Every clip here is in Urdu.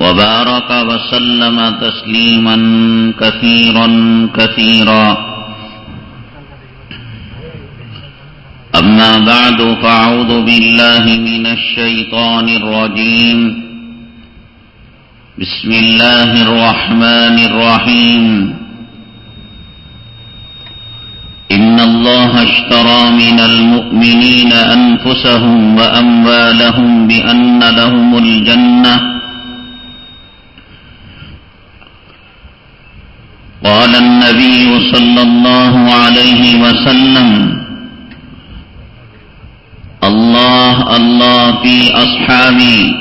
وبارك وسلم تسليما كثيرا كثيرا. أما بعد فأعوذ بالله من الشيطان الرجيم. بسم الله الرحمن الرحيم. إن الله اشترى من المؤمنين أنفسهم وأموالهم بأن لهم الجنة قال النبي صلى الله عليه وسلم الله الله في أصحابي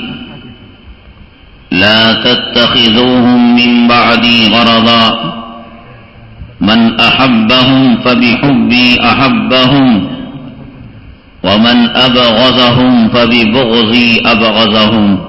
لا تتخذوهم من بعدي غرضا من أحبهم فبحبي أحبهم ومن أبغزهم فببغزي أبغزهم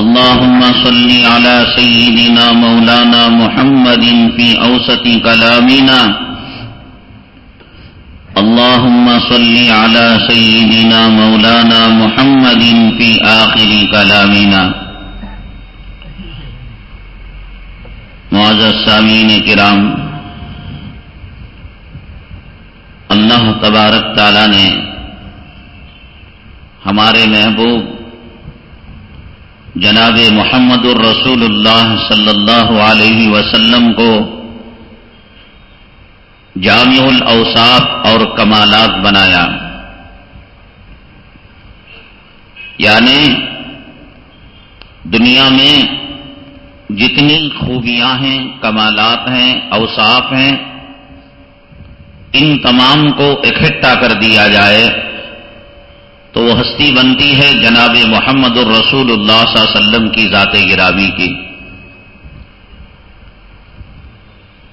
اللهم صل على سيدنا مولانا محمد في أوسط كلامنا. اللهم صل على سيدنا مولانا محمد في آخر كلامنا. معزز سامین کرام، اللہ تبارک تعالی نے ہمارے محبوب جناب محمد الرسول اللہ صلی اللہ علیہ وسلم کو جامع الاوصاف اور کمالات بنایا۔ یعنی دنیا میں جتنی خوبیاں ہیں، کمالات ہیں، اوصاف ہیں، ان تمام کو اکٹھا کر دیا جائے۔ تو وہ ہستی بنتی ہے جناب محمد الرسول اللہ صلی اللہ علیہ وسلم کی ذات گرامی کی۔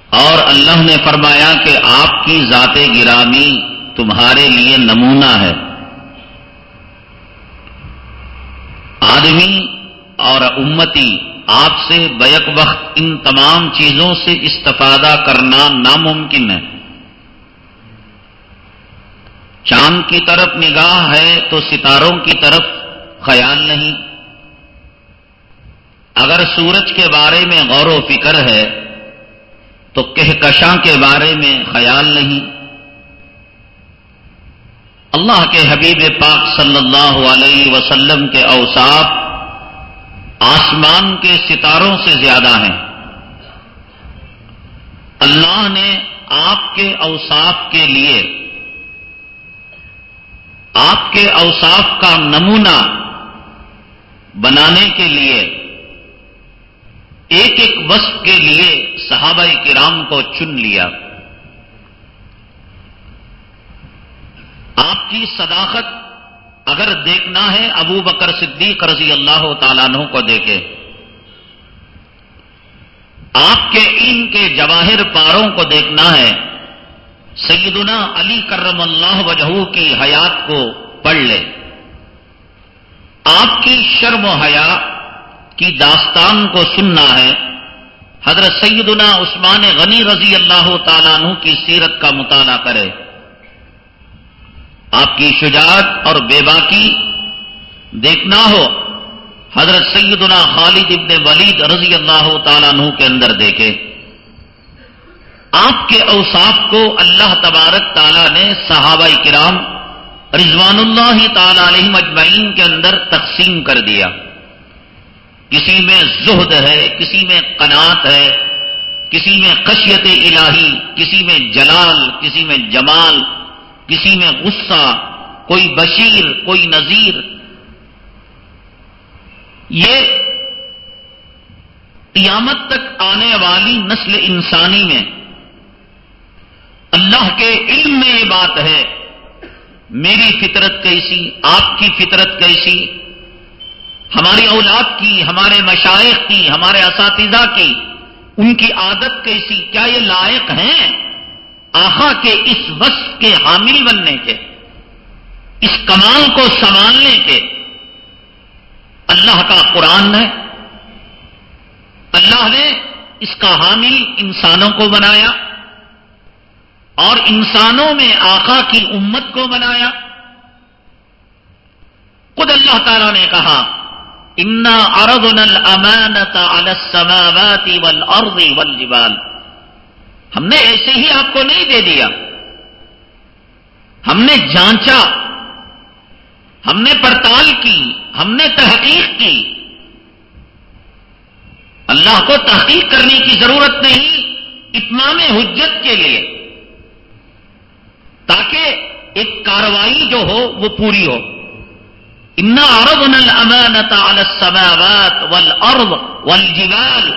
اور اللہ نے فرمایا کہ آپ کی ذات گرامی تمہارے لیے نمونہ ہے۔ آدمی اور امتی آپ سے بیک وقت ان تمام چیزوں سے استفادہ کرنا ناممکن ہے۔ چاند کی طرف نگاہ ہے تو ستاروں کی طرف خیال نہیں۔ اگر سورج کے بارے میں غور و فکر ہے تو کہکشاں کے بارے میں خیال نہیں۔ اللہ کے حبیب پاک صلی اللہ علیہ وسلم کے اوصاف آسمان کے ستاروں سے زیادہ ہیں۔ اللہ نے آپ کے اوصاف کے لیے آپ کے اوصاف کا نمونہ بنانے کے لیے، ایک ایک وصف کے لیے صحابہ کرام کو چن لیا۔ آپ کی صداقت اگر دیکھنا ہے، ابو بکر صدیق رضی اللہ تعالیٰ عنہ کو دیکھے آپ کے ان کے جواہر پاروں کو دیکھنا ہے۔ سیدنا علی کرم اللہ وجہ کی حیات کو پڑھ لے۔ آپ کی شرم و حیا کی داستان کو سننا ہے۔ حضرت سیدنا عثمان غنی رضی اللہ تعالیٰ عنہ کی سیرت کا مطالعہ کرے۔ آپ کی شجاعت اور بے باکی دیکھنا ہو۔ حضرت سیدنا خالد ابن ولید رضی اللہ تعالیٰ عنہ کے اندر دیکھے۔ آپ کے اوصاف کو اللہ تبارک تعالیٰ نے صحابہ کرام رضوان اللہ تعالی علیہ مجمعین کے اندر تقسیم کر دیا۔ کسی میں زہد ہے، کسی میں قناط ہے، کسی میں خشیت الہی، کسی میں جلال، کسی میں جمال، کسی میں غصہ، کوئی بشیر، کوئی نذیر۔ یہ قیامت تک آنے والی نسل انسانی میں اللہ کے علم میں یہ بات ہے، میری فطرت کیسی، آپ کی فطرت کیسی، ہماری اولاد کی، ہمارے مشائق کی، ہمارے اساتذہ کی، ان کی عادت کیسی، کیا یہ لائق ہیں آخا کے اس وصف کے حامل بننے کے، اس کمال کو سنبھالنے کے؟ اللہ کا قرآن ہے۔ اللہ نے اس کا حامل انسانوں کو بنایا۔ اور انسانوں میں آقا کی امت کو بنایا خود اللہ تعالی نے کہا، انا ارد نل امانتا السماوات والارض والجبال ہم نے ایسے ہی آپ کو نہیں دے دیا۔ ہم نے جانچا، ہم نے پڑتال کی، ہم نے تحقیق کی۔ اللہ کو تحقیق کرنے کی ضرورت نہیں، اتمام حجت کے لیے۔ تاکہ ایک کاروائی جو ہو وہ پوری ہو۔ انا عرب نل امانتا السماوات والارض والجبال۔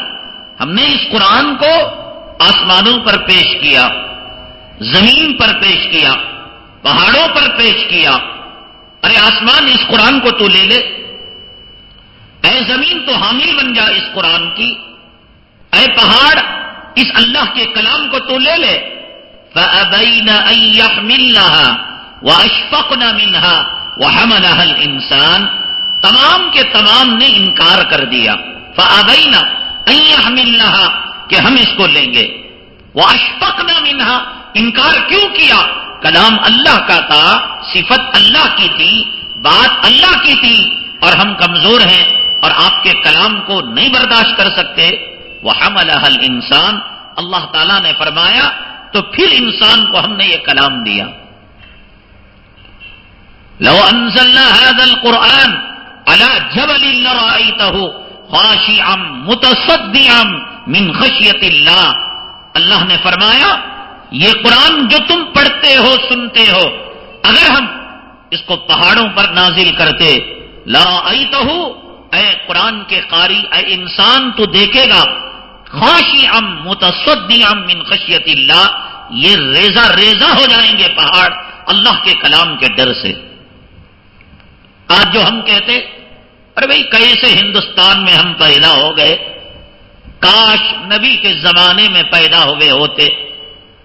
ہم نے اس قرآن کو آسمانوں پر پیش کیا، زمین پر پیش کیا، پہاڑوں پر پیش کیا۔ ارے آسمان، اس قرآن کو تو لے لے۔ اے زمین، تو حامی بن جا اس قرآن کی۔ اے پہاڑ، اس اللہ کے کلام کو تو لے لے۔ وہ اشفق نہ منہا وہ انسان تمام کے تمام نے انکار کر دیا فعبین نہ کہ ہم اس کو لیں گے وہ اشفق نہ منہا انکار کیوں کیا کلام اللہ کا تھا، صفت اللہ کی تھی، بات اللہ کی تھی اور ہم کمزور ہیں اور آپ کے کلام کو نہیں برداشت کر سکتے۔ وہ ہم انسان اللہ تعالیٰ نے فرمایا تو پھر انسان کو ہم نے یہ کلام دیا۔ لو انزلنا هذا القرآن على جبل لرأيته خاشعا متصدعا من خشیت اللہ۔ اللہ نے فرمایا، یہ قرآن جو تم پڑھتے ہو، سنتے ہو، اگر ہم اس کو پہاڑوں پر نازل کرتے لا اے قرآن کے قاری، اے انسان تو دیکھے گا خوشی ام متصدی ام من خشیت اللہ۔ یہ ریزا ریزا ہو جائیں گے پہاڑ اللہ کے کلام کے ڈر سے۔ آج جو ہم کہتے، ارے بھائی، کیسے ہندوستان میں ہم پیدا ہو گئے؟ کاش نبی کے زمانے میں پیدا ہوئے ہوتے۔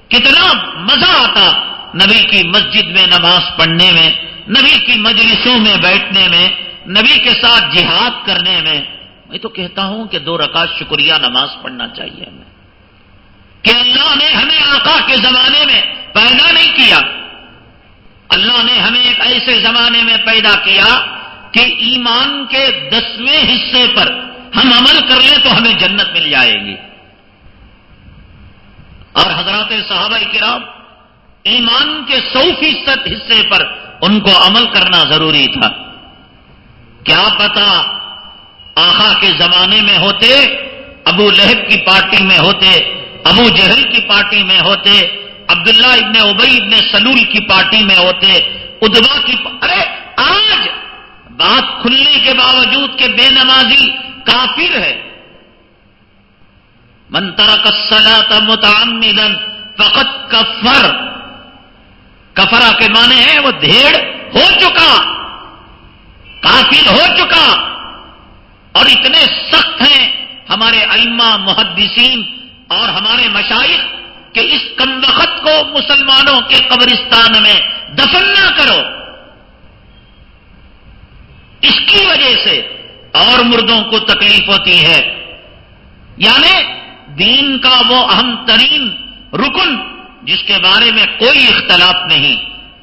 کتنا مزہ آتا نبی کی مسجد میں نماز پڑھنے میں، نبی کی مجلسوں میں بیٹھنے میں، نبی کے ساتھ جہاد کرنے میں۔ میں تو کہتا ہوں کہ دو رکعت شکریہ نماز پڑھنا چاہیے ہمیں۔ کہ اللہ نے ہمیں آقا کے زمانے میں پیدا نہیں کیا۔ اللہ نے ہمیں ایک ایسے زمانے میں پیدا کیا کہ ایمان کے دسویں حصے پر ہم عمل کر لیں تو ہمیں جنت مل جائے گی۔ اور حضرات صحابہ کرام ایمان کے سو فیصد حصے پر ان کو عمل کرنا ضروری تھا۔ کیا پتا آخا کے زمانے میں ہوتے، ابو لہب کی پارٹی میں ہوتے ابو جہل کی پارٹی میں ہوتے، عبداللہ ابن ابئی ابن سلول کی پارٹی میں ہوتے، ادبا کی ارے، آج بات کھلنے کے باوجود کہ بے نمازی کافر ہے۔ منترا کسلا متعمدن فقط کفر۔ کفرا کے معنی ہے وہ دھیڑ ہو چکا، کافر ہو چکا۔ اور اتنے سخت ہیں ہمارے ائمہ محدثین اور ہمارے مشائق کہ اس کم وقت کو مسلمانوں کے قبرستان میں دفن نہ کرو۔ اس کی وجہ سے اور مردوں کو تکلیف ہوتی ہے۔ یعنی دین کا وہ اہم ترین رکن جس کے بارے میں کوئی اختلاف نہیں،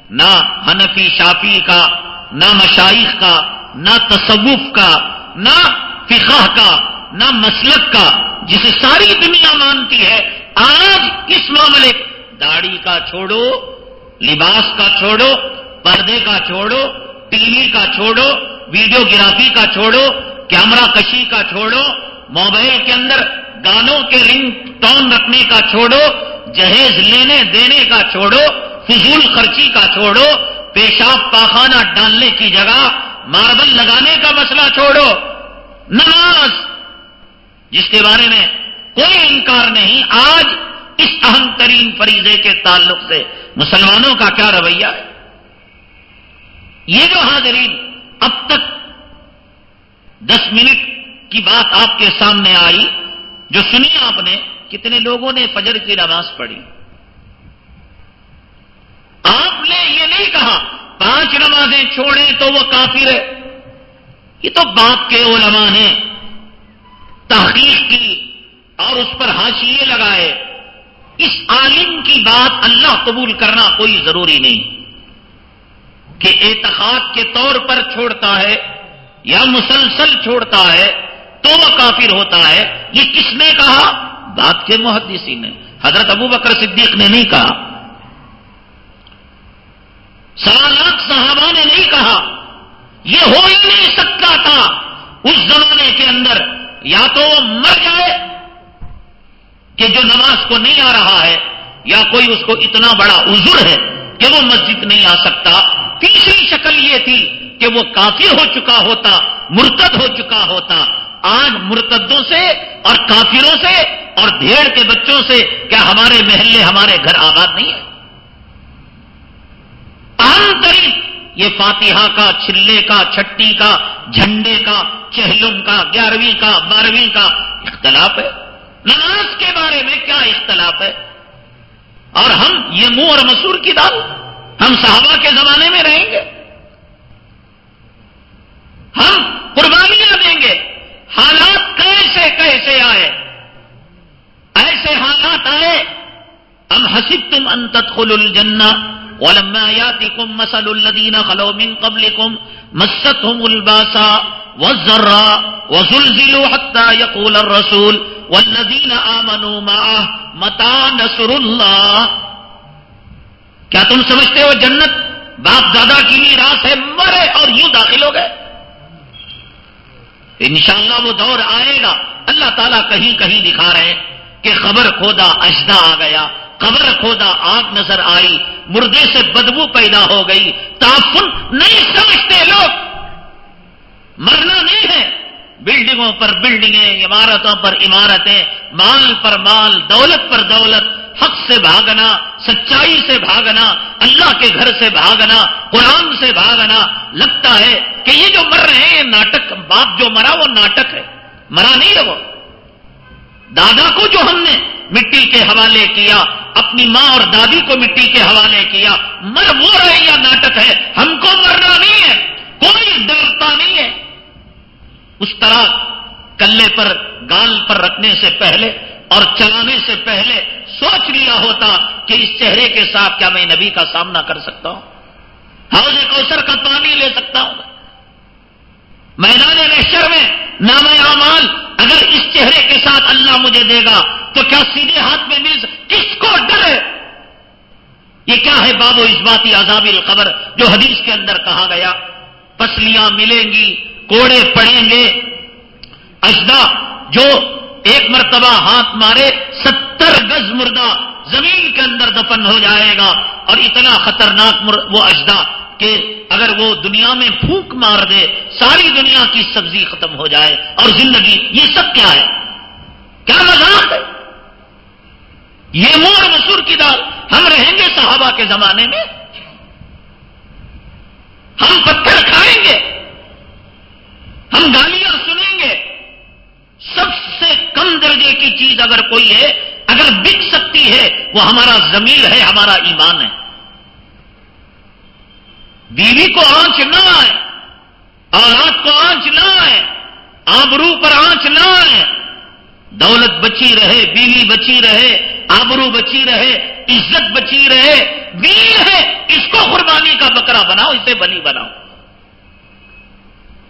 نہ حنفی، شافی کا، نہ مشائق کا، نہ تصوف کا، نہ فقہ کا، نہ مسلک کا۔ جسے ساری دنیا مانتی ہے، آج اس معاملے داڑھی کا چھوڑو، لباس کا چھوڑو، پردے کا چھوڑو، ٹی وی کا چھوڑو، ویڈیو گرافی کا چھوڑو، کیمرہ کشی کا چھوڑو، موبائل کے اندر گانوں کے رنگ ٹون رکھنے کا چھوڑو، جہیز لینے دینے کا چھوڑو، فضول خرچی کا چھوڑو، پیشاب پاخانہ ڈالنے کی جگہ، ماربل لگانے کا مسئلہ چھوڑو۔ نماز جس کے بارے میں کوئی انکار نہیں، آج اس اہم ترین فریضے کے تعلق سے مسلمانوں کا کیا رویہ ہے؟ یہ جو حاضرین اب تک دس منٹ کی بات آپ کے سامنے آئی، جو سنی آپ نے، کتنے لوگوں نے فجر کی نماز پڑھی؟ آپ نے یہ نہیں کہا پانچ نمازیں چھوڑیں تو وہ کافر ہے۔ یہ تو باپ کے علماء نے تحقیق کی اور اس پر حاشیے لگائے، اس عالم کی بات اللہ قبول کرنا کوئی ضروری نہیں کہ اعتقاد کے طور پر چھوڑتا ہے یا مسلسل چھوڑتا ہے تو وہ کافر ہوتا ہے، یہ کس نے کہا؟ بات کے محدثی نے، حضرت ابو بکر صدیق نے نہیں کہا۔ لاکھ صحابہ نے نہیں کہا۔ یہ ہو ہی نہیں سکتا تھا۔ اس زمانے کے اندر یا تو وہ مر جائے کہ جو نماز کو نہیں آ رہا ہے، یا کوئی اس کو اتنا بڑا عذر ہے کہ وہ مسجد نہیں آ سکتا۔ تیسری شکل یہ تھی کہ وہ کافر ہو چکا ہوتا، مرتد ہو چکا ہوتا۔ آج مرتدوں سے اور کافروں سے اور بھیڑ کے بچوں سے کیا ہمارے محلے، ہمارے گھر آباد نہیں ہے؟ عام ترین یہ فاتحہ کا چلے کا، چھٹی کا، جھنڈے کا، چہلم کا، گیارہویں کا، بارہویں کا اختلاف ہے۔ نماز کے بارے میں کیا اختلاف ہے؟ اور ہم یہ منہ اور مسور کی دال، ہم صحابہ کے زمانے میں رہیں گے۔ ہم قربانیاں دیں گے۔ حالات کیسے کیسے آئے؟ ایسے حالات آئے۔ ہم حسب تم انتت خل الجنا ولما ياتكم مثل الذين خلوا من قبلكم مستهم الباسا والزراء وزلزلوا حتى يقول الرسول والذين آمنوا معه متى نصر الله؟ کیا تم سمجھتے ہو جنت باپ دادا کی میراث ہے مرے اور یوں داخل ہو گئے؟ انشاءاللہ وہ دور آئے گا۔ اللہ تعالیٰ کہیں کہیں دکھا رہے ہیں کہ خبر کھودا اجدا آ گیا۔ قبر کھودا آگ نظر آئی، مردے سے بدبو پیدا ہو گئی۔ تعفن نہیں سمجھتے لوگ۔ مرنا نہیں ہے۔ بلڈنگوں پر بلڈنگیں، عمارتوں پر عمارتیں، مال پر مال، دولت پر دولت، حق سے بھاگنا، سچائی سے بھاگنا، اللہ کے گھر سے بھاگنا، قرآن سے بھاگنا۔ لگتا ہے کہ یہ جو مر رہے ہیں، ناٹک، باپ جو مرا وہ ناٹک ہے۔ مرا نہیں ہے وہ دادا کو جو ہم نے مٹی کے حوالے کیا اپنی ماں اور دادی کو مٹی کے حوالے کیا۔ مر وہ رہے یا ناٹک ہے، ہم کو مرنا نہیں ہے، کوئی ڈرتا نہیں ہے۔ اس طرح کلے پر، گال پر رکھنے سے پہلے اور چلانے سے پہلے سوچ لیا ہوتا کہ اس چہرے کے ساتھ کیا میں نبی کا سامنا کر سکتا ہوں۔ حوض کوثر کا پانی لے سکتا ہوں۔ میدان نیشر میں نام اعمال اگر اس چہرے کے ساتھ اللہ مجھے دے گا تو کیا سیدھے ہاتھ میں مل کس کو ڈر ہے یہ کیا ہے باب و اسباتی عذاب القبر جو حدیث کے اندر کہا گیا؟ پسلیاں ملیں گی، کوڑے پڑیں گے۔ اجدا جو ایک مرتبہ ہاتھ مارے، ستر گز مردہ زمین کے اندر دفن ہو جائے گا اور اتنا خطرناک وہ اجدا کہ اگر وہ دنیا میں پھونک مار دے، ساری دنیا کی سبزی ختم ہو جائے اور زندگی، یہ سب کیا ہے؟ کیا مذاق ہے؟ یہ مور مسور کی دال ہم رہیں گے صحابہ کے زمانے میں؟ ہم پتھر کھائیں گے، ہم گالیاں سنیں گے۔ سب سے کم درجے کی چیز اگر کوئی ہے، اگر بک سکتی ہے، وہ ہمارا زمین ہے، ہمارا ایمان ہے۔ بیوی کو آنچ نہ آئے، اولاد کو آنچ نہ آئے، آبرو پر آنچ نہ آئے۔ دولت بچی رہے، بیوی بچی رہے، آبرو بچی رہے، عزت بچی رہے، ویر ہے، اس کو قربانی کا بکرا بناؤ، اسے بلی بناؤ۔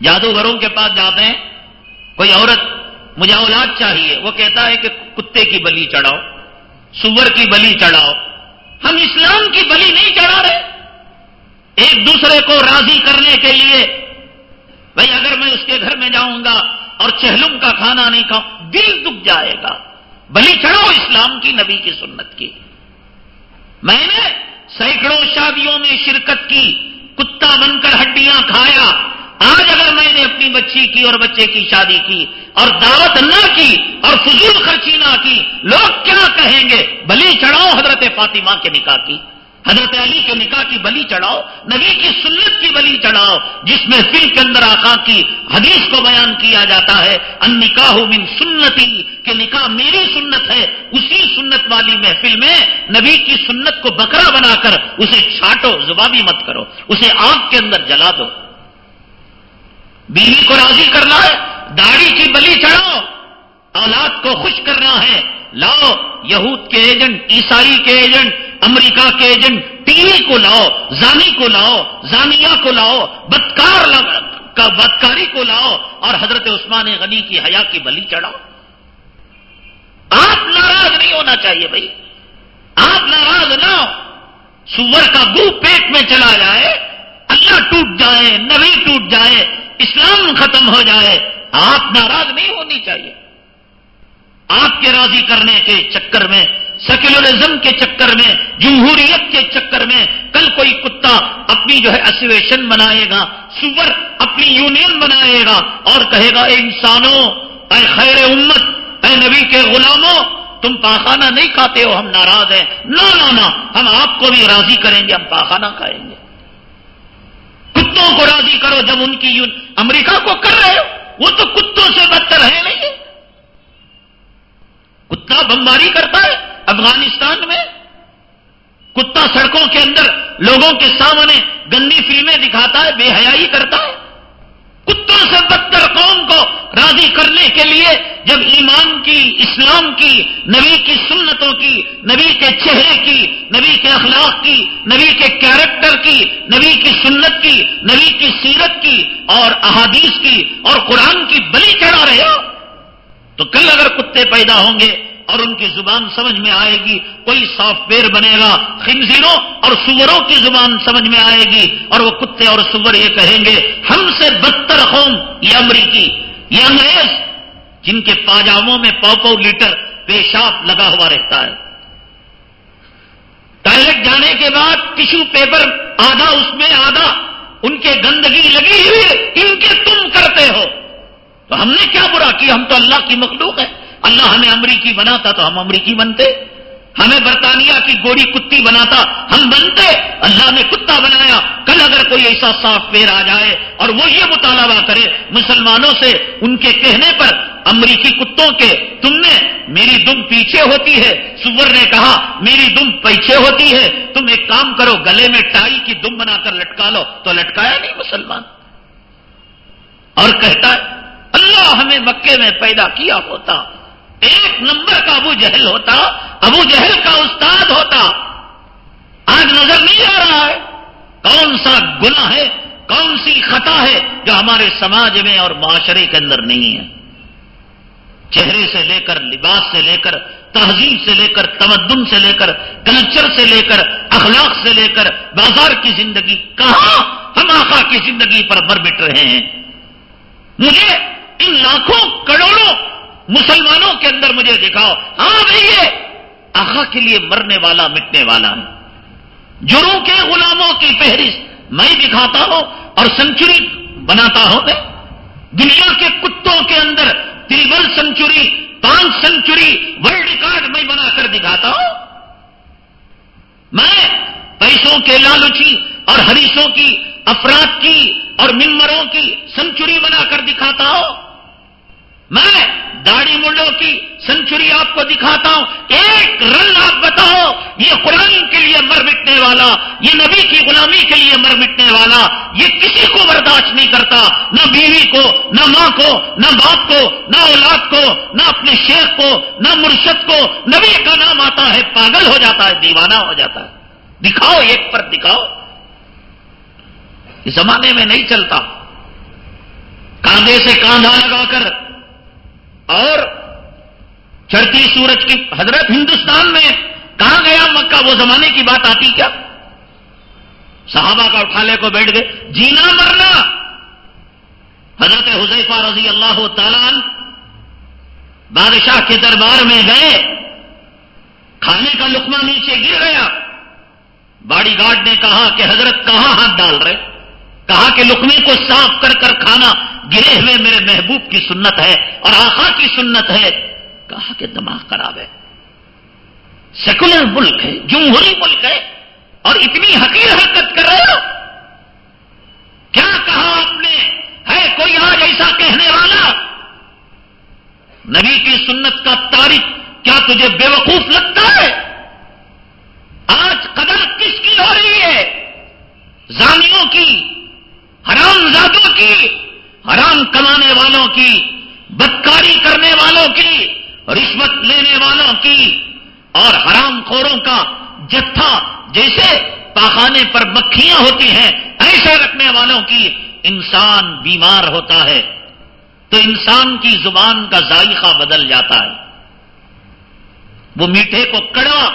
جادوگروں کے پاس جاتے ہیں، کوئی عورت مجھے اولاد چاہیے، وہ کہتا ہے کہ کتے کی بلی چڑھاؤ، سور کی بلی چڑھاؤ۔ ہم اسلام کی بلی نہیں چڑھا رہے۔ ایک دوسرے کو راضی کرنے کے لیے بھائی اگر میں اس کے گھر میں جاؤں گا اور چہلم کا کھانا نہیں کھاؤں، دل دکھ جائے گا۔ بلی چڑھو اسلام کی نبی کی سنت کی۔ میں نے سینکڑوں شادیوں میں شرکت کی، کتا بن کر ہڈیاں کھایا۔ آج اگر میں نے اپنی بچی کی اور بچے کی شادی کی اور دعوت نہ کی اور فضول خرچی نہ کی، لوگ کیا کہیں گے؟ بلی چڑھاؤ حضرت فاطمہ کے نکاح کی۔ حضرت علی کے نکاح کی بلی چڑھاؤ، نبی کی سنت کی بلی چڑھاؤ، جس میں فل کے اندر آقا کی حدیث کو بیان کیا جاتا ہے ان نکاح من سنتی، کہ نکاح میری سنت ہے، اسی سنت والی محفل میں نبی کی سنت کو بکرا بنا کر اسے چھاٹو زبابی مت کرو، اسے آگ کے اندر جلا دو۔ بیوی کو راضی کرنا ہے، داڑھی کی بلی چڑھاؤ، اولاد کو خوش کرنا ہے، لاؤ، یہود کے ایجنٹ، عیسائی کے ایجنٹ امریکہ کے ایجنٹ ٹی وی کو لاؤ، زانی کو لاؤ، زانیہ کو لاؤ، بدکار کا بدکاری کو لاؤ اور حضرت عثمان غنی کی حیا کی بلی چڑھاؤ۔ آپ ناراض نہیں ہونا چاہیے بھائی۔ آپ ناراض نہ ہو۔ سور کا گو پیٹ میں چلا جائے، اللہ ٹوٹ جائے، نبی ٹوٹ جائے، اسلام ختم ہو جائے۔ آپ ناراض نہیں ہونی چاہیے۔ آپ کے راضی کرنے کے چکر میں سیکولرزم کے چکر میں، جمہوریت کے چکر میں کل کوئی کتا اپنی جو ہے ایسویشن بنائے گا، سور اپنی یونین بنائے گا اور کہے گا، اے انسانوں، اے خیر امت، اے نبی کے غلاموں، تم پاخانہ نہیں کھاتے ہو، ہم ناراض ہیں۔ نہ نہ ہم آپ کو بھی راضی کریں گے، ہم پاخانہ کھائیں گے۔ کتوں کو راضی کرو جب ان کی یون امریکہ کو کر رہے ہو؟ وہ تو کتوں سے بدتر ہے نہیں؟ کتا بمباری کرتا ہے افغانستان میں؟ کتا سڑکوں کے اندر لوگوں کے سامنے گندی فلمیں دکھاتا ہے، بے حیائی کرتا ہے۔ کتوں سے بدتر قوم کو راضی کرنے کے لیے جب ایمان کی، اسلام کی، نبی کی سنتوں کی، نبی کے چہرے کی، نبی کے اخلاق کی، نبی کے کیریکٹر کی، نبی کی سنت کی، نبی کی سیرت کی اور احادیث کی اور قرآن کی بلی چڑھا رہے ہو؟ تو کل اگر کتے پیدا ہوں گے اور ان کی زبان سمجھ میں آئے گی، کوئی سافٹ ویئر بنے گا، خنزیروں اور سوروں کی زبان سمجھ میں آئے گی اور وہ کتے اور سور یہ کہیں گے، ہم سے بدتر قوم یہ امریکی، یہ انگریز، جن کے پاجاموں میں پو پو لیٹر پیشاب لگا ہوا رہتا ہے۔ ٹوائلٹ جانے کے بعد ٹشو پیپر آدھا اس میں آدھا، ان کے گندگی لگی ہوئی، ان کے تم کرتے ہو۔ تو ہم نے کیا برا کیا؟ ہم تو اللہ کی مخلوق ہے اللہ ہمیں امریکی بناتا تو ہم امریکی بنتے۔ ہمیں برطانیہ کی گوری کتی بناتا، ہم بنتے۔ اللہ نے کتا بنایا۔ کل اگر کوئی ایسا صاف پیر آ جائے اور وہ یہ مطالبہ کرے، مسلمانوں سے ان کے کہنے پر امریکی کتوں کے، تم نے میری دم پیچھے ہوتی ہے۔ سور نے کہا، میری دم پیچھے ہوتی ہے۔ تم ایک کام کرو، گلے میں ٹائی کی دم بنا کر لٹکا لو۔ تو لٹکایا نہیں مسلمان۔ اور کہتا ہے اللہ ہمیں مکے میں پیدا کیا ہوتا۔ ایک نمبر کا ابو جہل ہوتا، ابو جہل کا استاد ہوتا۔ آج نظر نہیں آ رہا ہے۔ کون سا گنا ہے، کون سی خطا ہے جو ہمارے سماج میں اور معاشرے کے اندر نہیں ہے۔ چہرے سے لے کر، لباس سے لے کر، تہذیب سے لے کر، تمدن سے لے کر، کلچر سے لے کر، اخلاق سے لے کر، بازار کی زندگی، کہاں ہم آخا کی زندگی پر مر مٹ رہے ہیں؟ مجھے ان لاکھوں کروڑوں مسلمانوں کے اندر مجھے دکھاؤ۔ ہاں بھائی آخا کے لیے مرنے والا، مٹنے والا۔ جروں کے غلاموں کی فہرست میں دکھاتا ہوں اور سنچری بناتا ہوں میں۔ دنیا کے کتوں کے اندر تریبل سنچری، پانچ سنچری، ورلڈ ریکارڈ میں بنا کر دکھاتا ہوں۔ میں پیسوں کے لالچی اور ہریشوں کی، افراد کی اور ممبروں کی سنچری بنا کر دکھاتا ہوں۔ میں داڑھی مڈوں کی سنچری آپ کو دکھاتا ہوں۔ ایک رن آپ بتاؤ، یہ قرآن کے لیے مر مٹنے والا، یہ نبی کی غلامی کے لیے مر مٹنے والا، یہ کسی کو برداشت نہیں کرتا۔ نہ بیوی کو، نہ ماں کو، نہ باپ کو، نہ اولاد کو، نہ اپنے شیخ کو، نہ مرشد کو۔ نبی کا نام آتا ہے، پاگل ہو جاتا ہے، دیوانہ ہو جاتا ہے۔ دکھاؤ، ایک پر دکھاؤ۔ اس زمانے میں نہیں چلتا۔ کاندھے سے کاندھا لگا کر اور چڑھتی سورج کی حضرت ہندوستان میں کہاں گیا مکہ؟ وہ زمانے کی بات آتی کیا؟ صحابہ کا اٹھا لے کو بیٹھ گئے۔ جینا مرنا۔ حضرت حضیفہ رضی اللہ تعالیٰ بادشاہ کے دربار میں گئے۔ کھانے کا لکما نیچے گر گیا۔ باڑی گارڈ نے کہا کہ حضرت کہاں ہاتھ ڈال رہے؟ کہا کہ لکمے کو صاف کر کر کھانا گرے ہوئے میرے محبوب کی سنت ہے اور آخا کی سنت ہے۔ کہا کہ دماغ خراب ہے۔ سیکولر ملک ہے، جمہوری ملک ہے اور اتنی حقیر حرکت کر رہے ہو۔ کیا کہا آپ نے؟ ہے کوئی آج ایسا کہنے والا؟ نبی کی سنت کا تاریخ کیا تجھے بے وقوف لگتا ہے؟ آج قدر کس کی ہو رہی ہے؟ زانیوں کی۔ حرام زادوں کی، حرام کمانے والوں کی، بدکاری کرنے والوں کی، رشوت لینے والوں کی، اور حرام خوروں کا جتھا جیسے پاخانے پر مکھیاں ہوتی ہیں ایسے رکھنے والوں کی انسان بیمار ہوتا ہے۔ تو انسان کی زبان کا ذائقہ بدل جاتا ہے۔ وہ میٹھے کو کڑوا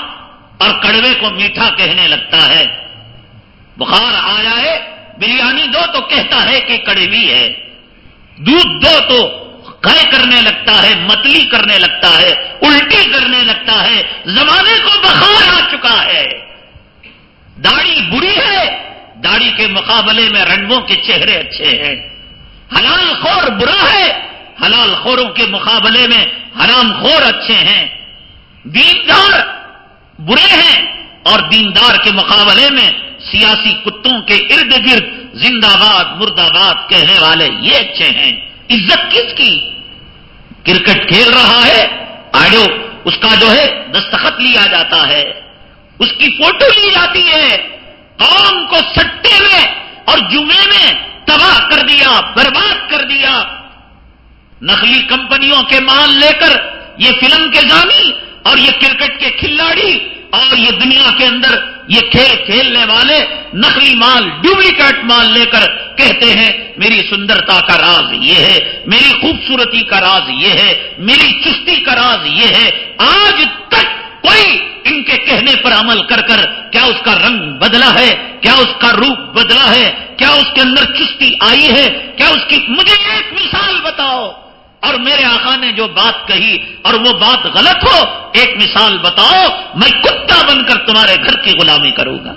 اور کڑوے کو میٹھا کہنے لگتا ہے۔ بخار آیا ہے بریانی دو تو کہتا ہے کہ کڑوی ہے۔ دودھ دو تو قے کرنے لگتا ہے، متلی کرنے لگتا ہے، الٹی کرنے لگتا ہے۔ زمانے کو بخار آ چکا ہے۔ داڑھی بری ہے، داڑھی کے مقابلے میں رنگوں کے چہرے اچھے ہیں۔ حلال خور برا ہے، حلال خوروں کے مقابلے میں حرام خور اچھے ہیں۔ دیندار برے ہیں اور دیندار کے مقابلے میں سیاسی کتوں کے ارد گرد زندہ باد مرد آباد کہنے والے یہ اچھے ہیں۔ عزت کس کی؟ کرکٹ کھیل رہا ہے۔ آڈو، اس کا جو ہے، دستخط لیا جاتا ہے۔ اس کی فوٹو لی جاتی ہے۔ قوم کو سٹے میں اور جمعے میں تباہ کر دیا، برباد کر دیا۔ نقلی کمپنیوں کے مال لے کر یہ فلم کے زانی اور یہ کرکٹ کے کھلاڑی اور یہ دنیا کے اندر یہ کھیل کھیلنے والے نقلی مال ڈپلیکیٹ مال لے کر کہتے ہیں، میری سندرتا کا راز یہ ہے، میری خوبصورتی کا راز یہ ہے، میری چستی کا راز یہ ہے۔ آج تک کوئی ان کے کہنے پر عمل کر کر کیا اس کا رنگ بدلا ہے، کیا اس کا روپ بدلا ہے، کیا اس کے اندر چستی آئی ہے، کیا اس کی، مجھے ایک مثال بتاؤ۔ اور میرے آقا نے جو بات کہی اور وہ بات غلط ہو، ایک مثال بتاؤ، میں کتا بن کر تمہارے گھر کی غلامی کروں گا۔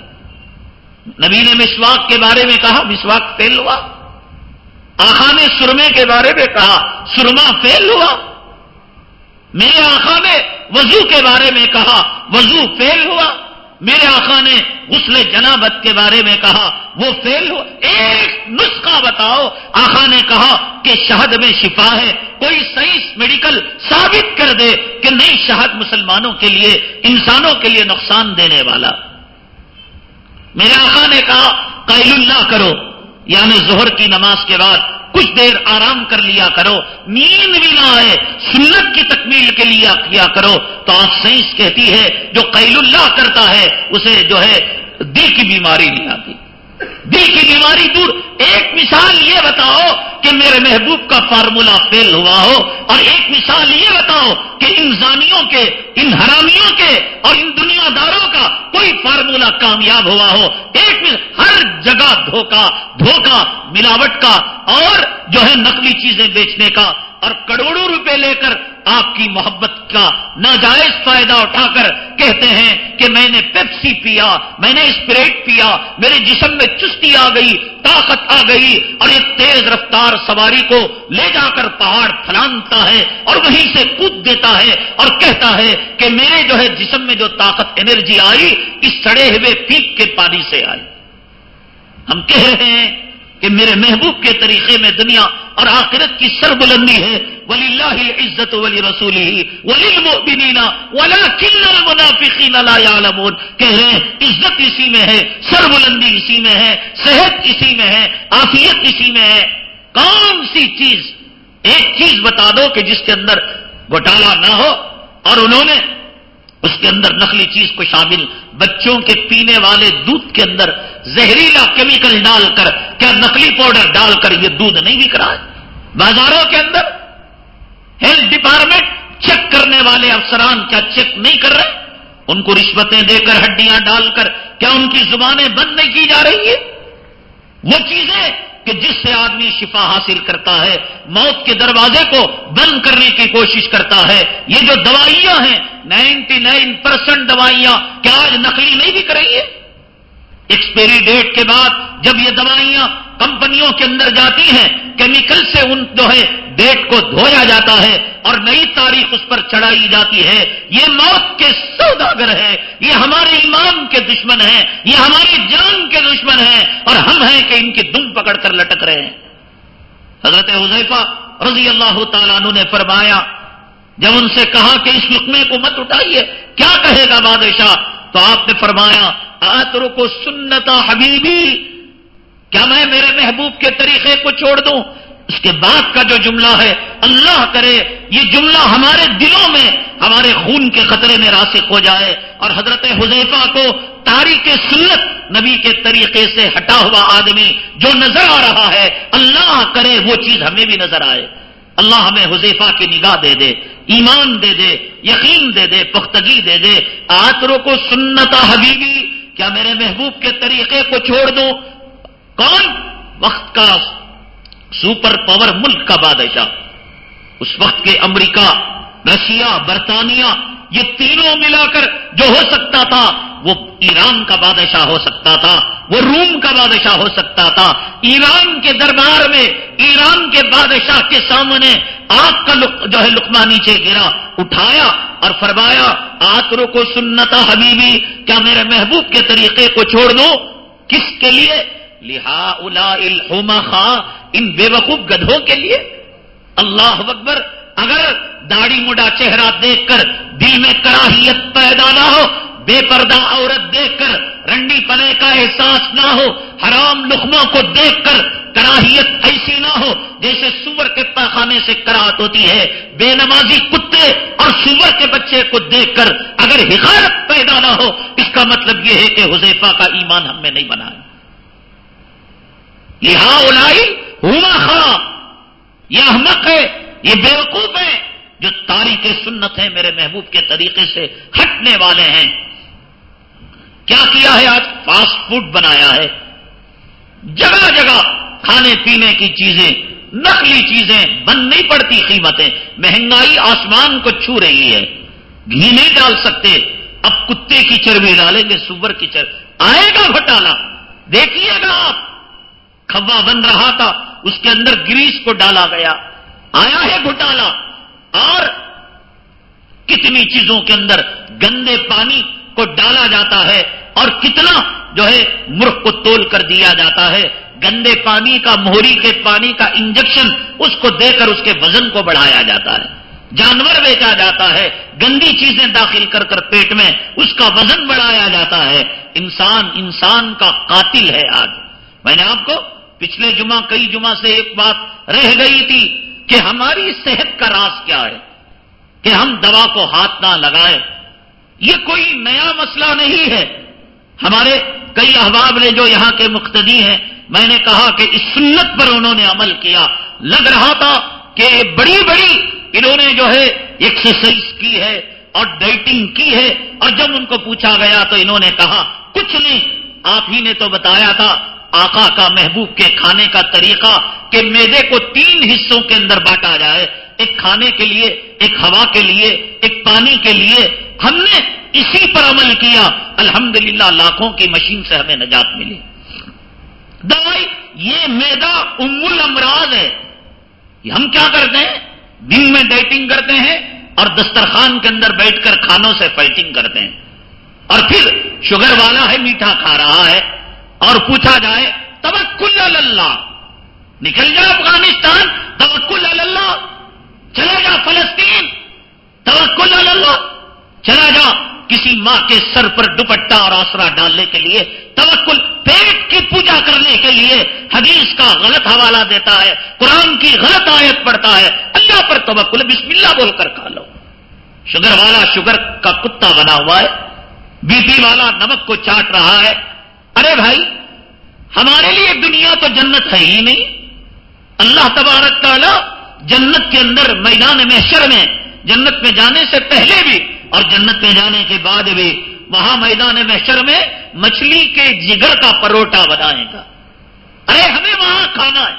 نبی نے مسواک کے بارے میں کہا، مسواک فیل ہوا۔ آخا نے سرمے کے بارے میں کہا سرما فیل ہوا۔ میرے آخا نے وضو کے بارے میں کہا، وضو فیل ہوا۔ میرے آقا نے غسل جنابت کے بارے میں کہا، وہ فیل ہو، ایک نسخہ بتاؤ۔ آقا نے کہا کہ شہد میں شفا ہے، کوئی سائنس میڈیکل ثابت کر دے کہ نہیں شہد مسلمانوں کے لیے، انسانوں کے لیے نقصان دینے والا۔ میرے آقا نے کہا قیل اللہ کرو یعنی زہر کی نماز کے بعد کچھ دیر آرام کر لیا کرو، نیند بھی نہ آئے، سنت کی تکمیل کے لیے کیا کرو۔ تو آج سائنس کہتی ہے، جو قیل اللہ کرتا ہے، اسے جو ہے دل کی بیماری نہیں آتی۔ دل کی بیماری دور۔ ایک مثال یہ بتاؤ کہ میرے محبوب کا فارمولا فیل ہوا ہو، اور ایک مثال یہ بتاؤ کہ ان زانیوں کے، ان حرامیوں کے اور ان دنیا داروں کا کوئی فارمولا کامیاب ہوا ہو۔ ایک ہر جگہ دھوکا دھوکا، ملاوٹ کا اور جو ہے نقلی چیزیں بیچنے کا۔ اور کروڑوں روپے لے کر آپ کی محبت کا ناجائز فائدہ اٹھا کر کہتے ہیں کہ میں نے پیپسی پیا، میں نے اسپریٹ پیا، میرے جسم میں چستی آ گئی، طاقت آ گئی اور ایک تیز رفتار سواری کو لے جا کر پہاڑ پھلانتا ہے اور وہیں سے کود دیتا ہے اور کہتا ہے کہ میرے جو ہے جسم میں جو طاقت انرجی آئی، اس سڑے ہوئے پیک کے پانی سے آئی۔ ہم کہہ رہے ہیں کہ میرے محبوب کے طریقے میں دنیا اور آخرت کی سر بلندی ہے۔ ولی اللہ عزت ولی رسول ہی ولی ولا کن کہہ رہے ہیں، عزت اسی میں ہے سر بلندی اسی میں ہے، صحت اسی میں ہے آفیت اسی میں ہے۔ کون سی چیز؟ ایک چیز بتا دو کہ جس کے اندر گھوٹالا نہ ہو اور انہوں نے اس کے اندر نقلی چیز کو شامل، بچوں کے پینے والے دودھ کے اندر زہریلا کیمیکل ڈال کر، کیا نقلی پاؤڈر ڈال کر یہ دودھ نہیں بک رہا ہے؟ بازاروں کے اندر ہیلتھ ڈپارٹمنٹ چیک کرنے والے افسران کیا چیک نہیں کر رہے؟ ان کو رشوتیں دے کر، ہڈیاں ڈال کر، کیا ان کی زبانیں بند نہیں کی جا رہی ہے وہ چیزیں کہ جس سے آدمی شفا حاصل کرتا ہے، موت کے دروازے کو بند کرنے کی کوشش کرتا ہے۔ یہ جو دوائیاں ہیں، نائنٹی نائن پرسینٹ دوائیاں کیا آج نقلی نہیں بھی کریں گے؟ ایکسپیری ڈیٹ کے بعد جب یہ دوائیاں کمپنیوں کے اندر جاتی ہیں، کیمیکل سے ان جو ہے ڈیٹ کو دھویا جاتا ہے اور نئی تاریخ اس پر چڑھائی جاتی ہے، یہ موت کے سوداگر ہے یہ ہمارے ایمان کے دشمن ہیں، یہ ہماری جان کے دشمن ہیں اور ہم ہیں کہ ان کی دم پکڑ کر لٹک رہے ہیں۔ حضرت حضیفہ رضی اللہ تعالیٰ عنہ نے فرمایا، جب ان سے کہا کہ اس لقمے کو مت اٹھائیے، کیا کہے گا بادشاہ؟ تو آپ نے فرمایا آتر کو سنتا حبیبی۔ کیا میں میرے محبوب کے طریقے کو چھوڑ دوں؟ اس کے بعد کا جو جملہ ہے، اللہ کرے، یہ جملہ ہمارے دلوں میں، ہمارے خون کے خطرے میں راسک ہو جائے اور حضرت حذیفہ کو تاریخ سنت نبی کے طریقے سے ہٹا ہوا آدمی جو نظر آ رہا ہے، اللہ کرے، وہ چیز ہمیں بھی نظر آئے۔ اللہ ہمیں حذیفہ کی نگاہ دے دے، ایمان دے دے، یقین دے دے، پختگی دے دے۔ آتروں کو سنتا حبیبی کیا میرے محبوب کے طریقے کو چھوڑ دوں؟ کون؟ وقت کا سپر پاور ملک کا بادشاہ۔ اس وقت کے امریکہ، رشیا، برطانیہ یہ تینوں ملا کر جو ہو سکتا تھا، وہ ایران کا بادشاہ ہو سکتا تھا، وہ روم کا بادشاہ ہو سکتا تھا۔ ایران کے دربار میں، ایران کے بادشاہ کے سامنے آگ کا جو ہے لکما نیچے گرا، اٹھایا اور فرمایا آتروں کو سنتا حبیبی، کیا میرے محبوب کے طریقے کو چھوڑ دو؟ کس کے لیے؟ لہا الا الحما خاں ان بے وقوف گدھوں کے لیے۔ اللہ اکبر اگر داڑھی مڈا چہرہ دیکھ کر دل میں کراہیت پیدا نہ ہو بے پردہ عورت دیکھ کر رنڈی پنے کا احساس نہ ہو، حرام لخموں کو دیکھ کر کراہیت ایسی نہ ہو، جیسے سور کے پاخانے سے کراہت ہوتی ہے، بے نمازی کتے اور سور کے بچے کو دیکھ کر اگر حکارت پیدا نہ ہو، اس کا مطلب یہ ہے کہ حذیفہ کا ایمان ہم میں نہیں بنا ہے۔ لہا الائی ہوما خاں یہ احمق ہے۔ یہ بیوقوف ہے جو تاریخ سنت ہے میرے محبوب کے طریقے سے ہٹنے والے ہیں۔ کیا کیا ہے آج؟ فاسٹ فوڈ بنایا ہے۔ جگہ جگہ کھانے پینے کی چیزیں، نقلی چیزیں بند نہیں پڑتی قیمتیں۔ مہنگائی آسمان کو چھو رہی ہے۔ گھی نہیں ڈال سکتے۔ اب کتے کی چربی ڈالیں گے، سور کی چربی۔ آئے گا گھٹالا۔ دیکھیے گا آپ۔ کھبا بن رہا تھا، اس کے اندر گریس کو ڈالا گیا۔ آیا ہے گھٹالا؟ اور کتنی چیزوں کے اندر گندے پانی کو ڈالا جاتا ہے اور کتنا جو ہے مرخ کو تول کر دیا جاتا ہے۔ گندے پانی کا موہری کے پانی کا انجیکشن اس کو دے کر اس کے وزن کو بڑھایا جاتا ہے۔ جانور بیچا جاتا ہے۔ گندی چیزیں داخل کر کر پیٹ میں اس کا وزن بڑھایا جاتا ہے۔ انسان انسان کا قاتل ہے آج میں نے آپ کو پچھلے جمعہ، کئی جمعہ سے ایک بات رہ گئی تھی۔ کہ ہماری صحت کا راز کیا ہے؟ کہ ہم دوا کو ہاتھ نہ لگائیں۔ یہ کوئی نیا مسئلہ نہیں ہے۔ ہمارے کئی احباب نے جو یہاں کے مقتدی ہیں، میں نے کہا کہ اس سنت پر انہوں نے عمل کیا۔ لگ رہا تھا کہ بڑی بڑی انہوں نے جو ہے ایکسرسائز کی ہے اور ڈائٹنگ کی ہے۔ اور جب ان کو پوچھا گیا تو انہوں نے کہا، کچھ نہیں، آپ ہی نے تو بتایا تھا آقا کا محبوب کے کھانے کا طریقہ کہ میدے کو تین حصوں کے اندر بانٹا جائے۔ ایک کھانے کے لیے، ایک ہوا کے لیے، ایک پانی کے لیے۔ ہم نے اسی پر عمل کیا۔ الحمدللہ لاکھوں کی مشین سے ہمیں نجات ملی۔ دوائی، یہ میدا ام الامراض ہے۔ ہم کیا کرتے ہیں؟ دن میں ڈائٹنگ کرتے ہیں اور دسترخوان کے اندر بیٹھ کر کھانوں سے فائٹنگ کرتے ہیں۔ اور پھر شوگر والا ہے، میٹھا کھا رہا ہے۔ اور پوچھا جائے تب اللہ. نکل جائے افغانستان، توکل اللہ. چلا جا فلسطین، توکل اللہ. چلا جا کسی ماں کے سر پر دوپٹہ اور آسرا ڈالنے کے لیے، توکل. پیٹ کی پوجا کرنے کے لیے حدیث کا غلط حوالہ دیتا ہے، قرآن کی غلط آیت پڑتا ہے، اللہ پر توکل بسم اللہ بول کر کھا لو۔ شوگر والا شوگر کا کتا بنا ہوا ہے، بی پی والا نمک کو چاٹ رہا ہے ارے بھائی، ہمارے لیے دنیا تو جنت ہے ہی نہیں۔ اللہ تبارک تعالی جنت کے اندر میدان محشر میں، جنت میں جانے سے پہلے بھی اور جنت میں جانے کے بعد بھی وہاں میدان محشر میں مچھلی کے جگر کا پروٹا بنائے گا۔ ارے، ہمیں وہاں کھانا ہے،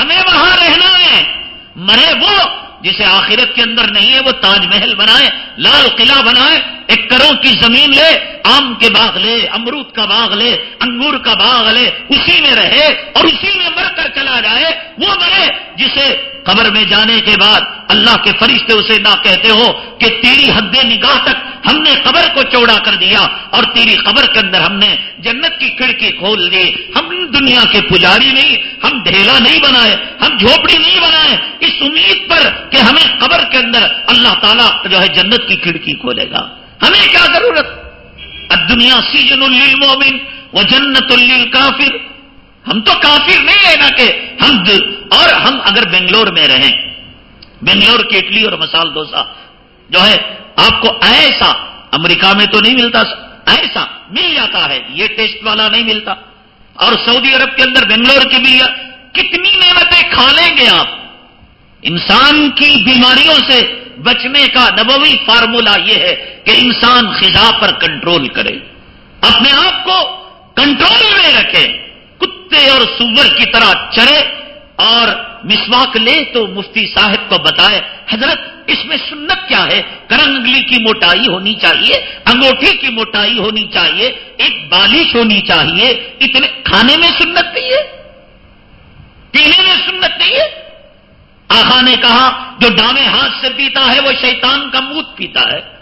ہمیں وہاں رہنا ہے۔ مرے وہ جسے آخرت کے اندر نہیں ہے، وہ تاج محل بنائے، لال قلعہ بنائے، ایک کروں کی زمین لے، آم کے باغ لے، امرود کا باغ لے، انگور کا باغ لے، اسی میں رہے اور اسی میں مر کر چلا جائے، وہ مرے جسے قبر میں جانے کے بعد اللہ کے فرشتے اسے نہ کہتے ہو کہ تیری حد نگاہ تک ہم نے قبر کو چوڑا کر دیا اور تیری قبر کے اندر ہم نے جنت کی کھڑکی کھول دی۔ ہم دنیا کے پجاری نہیں، ہم ڈھیلا نہیں بنائے، ہم جھوپڑی نہیں بنائے۔ اس امید پر کہ ہمیں قبر کے اندر اللہ تعالیٰ جو ہے جنت کی کھڑکی کھولے گا۔ ہمیں کیا ضرورت؟ دنیا سیجن المومن وہ جنت الل کافر ہم تو کافر نہیں ہے نا کہ ہم اور ہم اگر بنگلور میں رہیں، بنگلور کی اٹلی اور مسال ڈوسا جو ہے آپ کو ایسا امریکہ میں تو نہیں ملتا، ایسا مل جاتا ہے، یہ ٹیسٹ والا نہیں ملتا۔ اور سعودی عرب کے اندر بنگلور کی بھی کتنی نعمتیں کھا لیں گے آپ؟ انسان کی بیماریوں سے بچنے کا نبوی فارمولا یہ ہے کہ انسان خزا پر کنٹرول کرے، اپنے آپ کو کنٹرول میں رکھے، کتے اور سور کی طرح چرے اور مسواک لے تو مفتی صاحب کو بتائے، حضرت، اس میں سنت کیا ہے؟ کرنگلی کی موٹائی ہونی چاہیے، انگوٹھی کی موٹائی ہونی چاہیے، ایک بالش ہونی چاہیے، اتنے کھانے میں سنت نہیں ہے؟ پینے میں سنت نہیں ہے؟ آخا نے کہا، جو ڈامے ہاتھ سے پیتا ہے، وہ شیطان کا موت پیتا ہے۔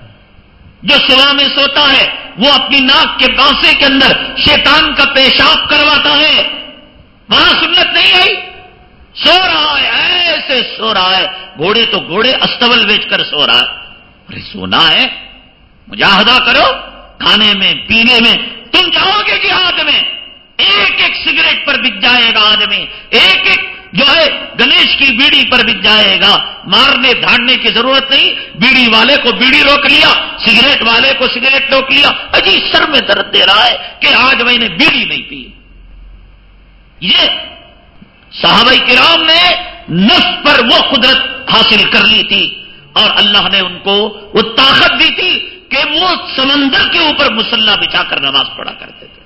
جو سوا میں سوتا ہے، وہ اپنی ناک کے بانسے کے اندر شیطان کا پیشاب کرواتا ہے۔ وہاں سنت نہیں آئی؟ سو رہا ہے، ایسے سو رہا ہے۔ گھوڑے تو گھوڑے استول بیچ کر سو رہا ہے۔ ارے، سونا ہے۔ مجاہدہ کرو۔ کھانے میں، پینے میں۔ تم جاؤ گے جہاد میں۔ ایک ایک سگریٹ پر بک جائے گا آدمی۔ ایک ایک جو ہے گنیش کی بیڑی پر بک جائے گا۔ مارنے، دھاڑنے کی ضرورت نہیں۔ بیڑی والے کو بیڑی روک لیا، سگریٹ والے کو سگریٹ روک لیا۔ اجی سر میں درد دے رہا ہے کہ آج میں نے بیڑی نہیں پی۔ یہ صحابہ کرام نے نف پر وہ قدرت حاصل کر لی تھی اور اللہ نے ان کو وہ طاقت دی تھی کہ وہ سمندر کے اوپر مسلح بچھا کر نماز پڑھا کرتے تھے۔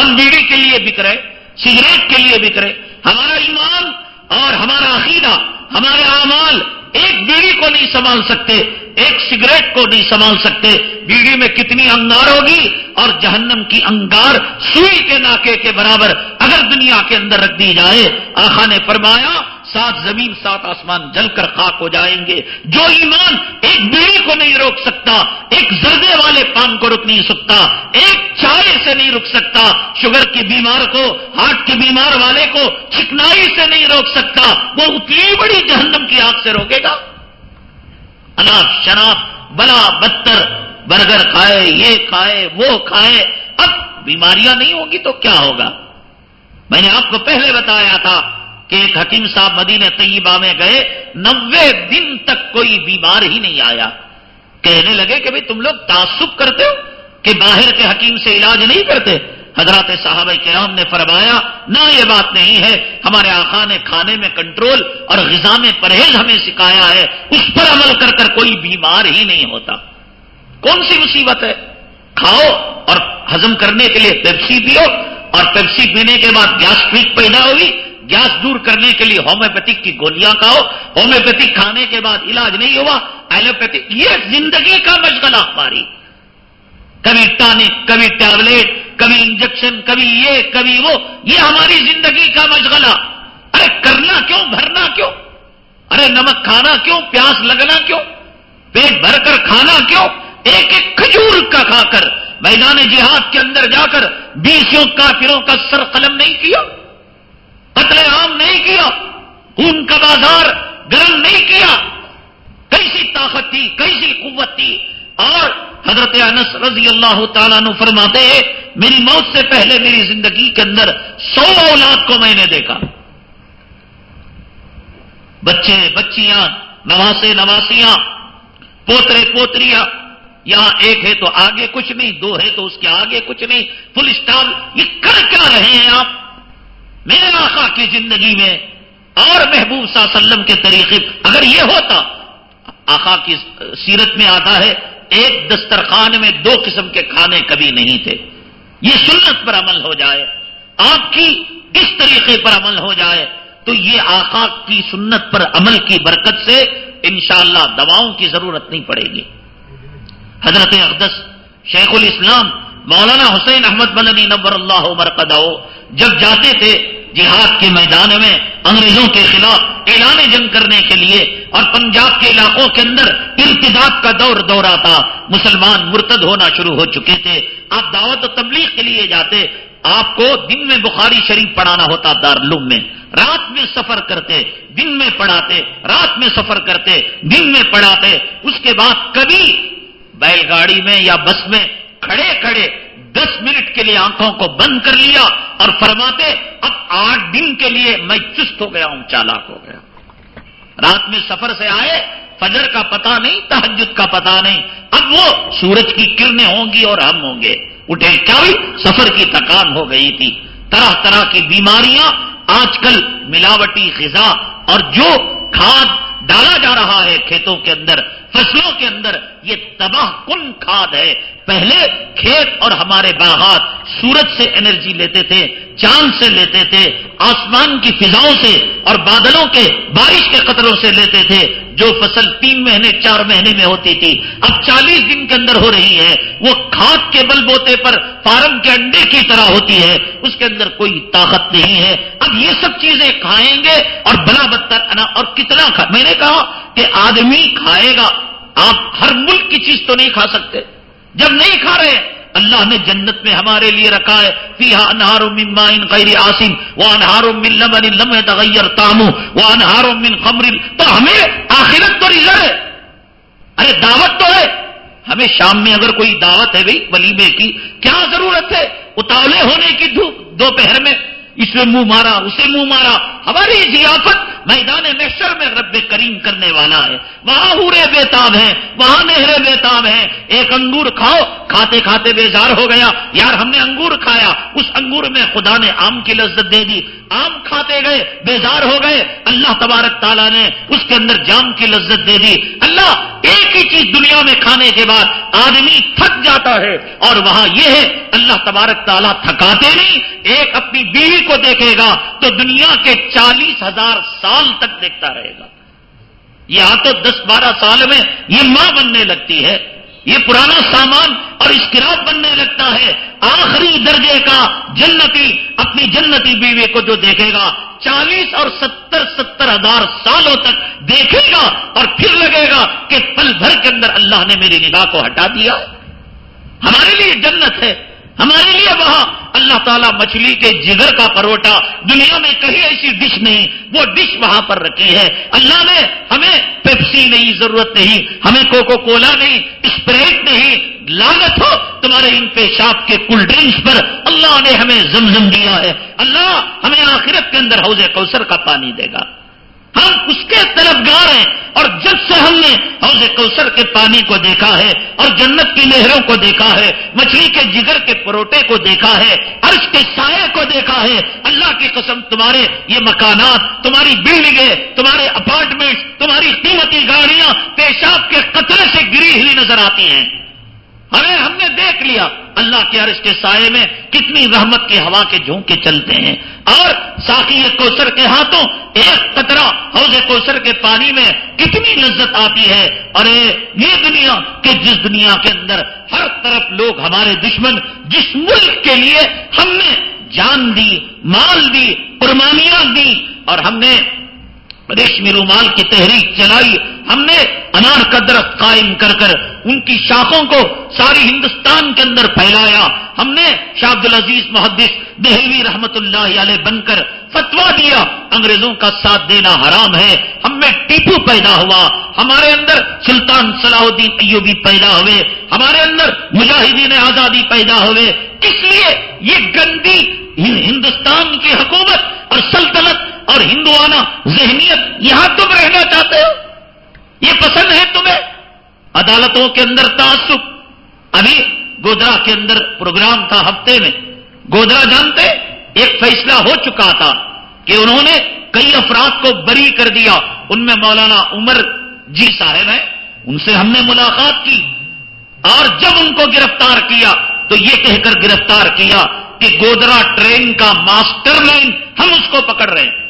ہم بیڑی کے لیے بک رہے، سگریٹ کے لیے بک رہے ہمارا ایمان اور ہمارا عقیدہ، ہمارے اعمال ایک بیڑی کو نہیں سنبھال سکتے، ایک سگریٹ کو نہیں سنبھال سکتے۔ بیڑی میں کتنی انگار ہوگی اور جہنم کی انگار سوئی کے ناکے کے برابر اگر دنیا کے اندر رکھ دی جائے۔ آخا نے فرمایا سات زمین سات آسمان جل کر خاک ہو جائیں گے۔ جو ایمان ایک بیڑی کو نہیں روک سکتا، ایک زردے والے پان کو رک نہیں سکتا، ایک چائے سے نہیں رک سکتا، شوگر کی بیمار کو، ہارٹ کی بیمار والے کو چکنائی سے نہیں روک سکتا، وہ اتنی بڑی جہنم کی آگ سے روکے گا۔ اناپ شناب بلا، بدتر، برگر کھائے، یہ کھائے، وہ کھائے۔ اب بیماریاں نہیں ہوگی تو کیا ہوگا؟ میں نے آپ کو پہلے بتایا تھا ایک حکیم صاحب مدینہ طیبہ میں گئے، نوے دن تک کوئی بیمار ہی نہیں آیا۔ کہنے لگے کہ تم لوگ تعصب کرتے ہو کہ باہر کے حکیم سے علاج نہیں کرتے۔ حضرات صاحب کرام نے فرمایا، نہ یہ بات نہیں ہے، ہمارے آقا نے کھانے میں کنٹرول اور غذا میں پرہیز ہمیں سکھایا ہے، اس پر عمل کر کر کوئی بیمار ہی نہیں ہوتا۔ کون سی مصیبت ہے؟ کھاؤ اور ہزم کرنے کے لیے پیپسی پیو اور پیپسی پینے کے بعد گیس پیدا ہوئی گیس دور کرنے کے لیے ہومیوپیتھک کی گولیاں کھاؤ، ہومیوپیتھک کھانے کے بعد علاج نہیں ہوا، ایلوپیتھک، یہ زندگی کا مشغلہ ہماری۔ کبھی ٹانک، کبھی ٹیبلٹ، کبھی انجیکشن، کبھی یہ، کبھی وہ، یہ ہماری زندگی کا مشغلہ۔ ارے کرنا کیوں؟ بھرنا کیوں؟ ارے نمک کھانا کیوں؟ پیاس لگنا کیوں؟ پیٹ بھر کر کھانا کیوں؟ ایک ایک کھجور کا کھا کر، میدان جہاد کے اندر جا کر بیسوں کافروں کا سر قلم نہیں کیا؟ قتل عام نہیں کیا، خون کا بازار گرم نہیں کیا، کیسی طاقت تھی، کیسی قوت تھی۔ اور حضرت انس رضی اللہ تعالیٰ نے فرماتے ہیں، میری موت سے پہلے میری زندگی کے اندر سو اولاد کو میں نے دیکھا۔ بچے، بچیاں، نواسے، نواسیاں، پوترے، پوتریاں، یہاں ایک ہے تو آگے کچھ نہیں دو ہے تو اس کے آگے کچھ نہیں فل اسٹاپ یہ کر کیا رہے ہیں آپ؟ میرے آقا کی زندگی میں اور محبوب صلی اللہ علیہ وسلم کے طریقے، اگر یہ ہوتا، آقا کی سیرت میں آتا ہے، ایک دسترخوان میں دو قسم کے کھانے کبھی نہیں تھے۔ یہ سنت پر عمل ہو جائے، آپ کی اس طریقے پر عمل ہو جائے، تو یہ آقا کی سنت پر عمل کی برکت سے انشاءاللہ دواؤں کی ضرورت نہیں پڑے گی۔ حضرت اقدس شیخ الاسلام مولانا حسین احمد مدنی نبر اللہ مرکز جب جاتے تھے جہاد کے میدان میں انگریزوں کے خلاف اعلان جنگ کرنے کے لیے اور پنجاب کے علاقوں کے اندر ارتداد کا دور دورہ تھا، مسلمان مرتد ہونا شروع ہو چکے تھے۔ آپ دعوت و تبلیغ کے لیے جاتے، آپ کو دن میں بخاری شریف پڑھانا ہوتا دارالعلوم میں۔ رات میں سفر کرتے، دن میں پڑھاتے، رات میں سفر کرتے، دن میں پڑھاتے۔ اس کے بعد کبھی بیل گاڑی میں یا بس میں کھڑے کھڑے دس منٹ کے لیے آنکھوں کو بند کر لیا اور فرماتے، اب آٹھ دن کے لیے میں چست ہو گیا ہوں، چالاک ہو گیا رات میں سفر سے آئے، فجر کا پتا نہیں تحجد کا پتا نہیں۔ اب وہ سورج کی کرنیں ہوں گی اور ہم ہوں گے۔ اٹھے کیا سفر کی تکان ہو گئی تھی۔ طرح طرح کی بیماریاں، آج کل ملاوٹی، غذا اور جو کھاد ڈالا جا رہا ہے کھیتوں کے اندر، فصلوں کے اندر، یہ تباہ کن کھاد ہے۔ پہلے کھیت اور ہمارے باغات سورج سے انرجی لیتے تھے، چاند سے لیتے تھے، آسمان کی فضاؤں سے اور بادلوں کے بارش کے قطروں سے لیتے تھے، جو فصل تین مہینے، چار مہینے میں ہوتی تھی۔ اب چالیس دن کے اندر ہو رہی ہے۔ وہ کھاد کے بل بوتے پر فارم کے انڈے کی طرح ہوتی ہے۔ اس کے اندر کوئی طاقت نہیں ہے۔ اب یہ سب چیزیں کھائیں گے اور بلا بدتر اور کتنا کھا میں نے کہا کہ آدمی کھائے گا۔ آپ ہر ملک کی چیز تو نہیں کھا سکتے۔ جب نہیں کھا رہے، اللہ نے جنت میں ہمارے لیے رکھا ہے۔ فیحا انہار مما ان غیر آسم وہ انہار من لمن لم تغیر تامو وہ انہار من خمر۔ تو ہمیں آخرت تو ریزر ہے۔ ارے دعوت تو ہے۔ ہمیں شام میں اگر کوئی دعوت ہے بھائی ولیمے کی، کیا ضرورت ہے؟ اتاولے ہونے کی دھوپ، دوپہر میں، اس میں منہ مارا، اسے منہ مارا۔ ہماری ضیافت میدان محشر میں رب کریم کرنے والا ہے۔ وہاں ہورے بیتاب ہیں، وہاں نہرے بیتاب ہیں۔ ایک انگور کھاؤ، کھاتے کھاتے بیزار ہو گیا۔ یار، ہم نے انگور کھایا۔ اس انگور میں خدا نے آم کی لذت دے دی۔ آم کھاتے گئے، بیزار ہو گئے۔ اللہ تبارک تعالیٰ نے اس کے اندر جام کی لذت دے دی۔ اللہ ایک ہی چیز دنیا میں کھانے کے بعد آدمی تھک جاتا ہے۔ اور وہاں یہ ہے، اللہ تبارک تعالیٰ تھکاتے نہیں، ایک اپنی بیوی کو دیکھے گا تو دنیا کے چالیس ہزار سال تک دیکھتا رہے گا۔ یہاں تو دس بارہ سال میں یہ ماں بننے لگتی ہے، یہ پرانا سامان اور اسکراب بننے لگتا ہے۔ آخری درجے کا جنتی، اپنی جنتی بیوی کو جو دیکھے گا، چالیس اور ستر ستر ہزار سالوں تک دیکھے گا اور پھر لگے گا کہ پل بھر کے اندر اللہ نے میری نگاہ کو ہٹا دیا۔ ہمارے لیے جنت ہے۔ ہمارے لیے وہاں اللہ تعالیٰ مچھلی کے جگر کا پروٹا، دنیا میں کہیں ایسی ڈش نہیں، وہ ڈش وہاں پر رکھی ہے۔ اللہ نے ہمیں پیپسی نہیں، ضرورت نہیں، ہمیں کوکو کولا نہیں، اسپریٹ نہیں لالت ہو تمہارے ان پیشاب کے کول ڈرنکس پر۔ اللہ نے ہمیں زمزم دیا ہے۔ اللہ ہمیں آخرت کے اندر حوض کوثر کا پانی دے گا۔ ہم اس کے طرفگار ہیں اور جب سے ہم نے حوض کوثر کے پانی کو دیکھا ہے اور جنت کی نہروں کو دیکھا ہے، مچھلی کے جگر کے پروٹے کو دیکھا ہے، عرش کے سائے کو دیکھا ہے، اللہ کی قسم تمہارے یہ مکانات، تمہاری بلڈنگیں، تمہارے اپارٹمنٹ تمہاری قیمتی گاڑیاں، پیشاب کے قطرے سے گری ہوئی نظر آتی ہیں۔ ہمیں ہم نے دیکھ لیا، اللہ کے عرش کے سائے میں کتنی رحمت کی ہوا کے جھونکے چلتے ہیں۔ اور ساقی کوسر کے ہاتھوں، ایک قطرہ حوض کوسر کے پانی میں کتنی لذت آتی ہے۔ اور یہ دنیا کہ جس دنیا کے اندر ہر طرف لوگ ہمارے دشمن، جس ملک کے لیے ہم نے جان دی، مال دی، قربانیاں دی، اور ہم نے ریشمی رومال کی تحریک چلائی۔ ہم نے انار کا درخت قائم کر کر ان کی شاخوں کو ساری ہندوستان کے اندر پھیلایا۔ ہم نے شاہ عبد العزیز محدث دہلوی رحمت اللہ علیہ بن کر فتوا دیا، انگریزوں کا ساتھ دینا حرام ہے، ہم میں ٹیپو پیدا ہوا۔ ہمارے اندر سلطان صلاح الدین ایوبی پیدا ہوئے۔ ہمارے اندر مجاہدین آزادی پیدا ہوئے۔ اس لیے یہ گندی ہندوستان کی حکومت اور سلطنت اور ہندوانہ ذہنیت، یہاں تم رہنا چاہتے ہو؟ یہ پسند ہے تمہیں؟ عدالتوں کے اندر تعصب۔ ابھی گودرا کے اندر پروگرام تھا ہفتے میں۔ گودرا جانتے؟ ایک فیصلہ ہو چکا تھا کہ انہوں نے کئی افراد کو بری کر دیا۔ ان میں مولانا عمر جی صاحب ہیں۔ ان سے ہم نے ملاقات کی۔ اور جب ان کو گرفتار کیا، تو یہ کہہ کر گرفتار کیا کہ گودرا ٹرین کا ماسٹر لائن ہم اس کو پکڑ رہے ہیں۔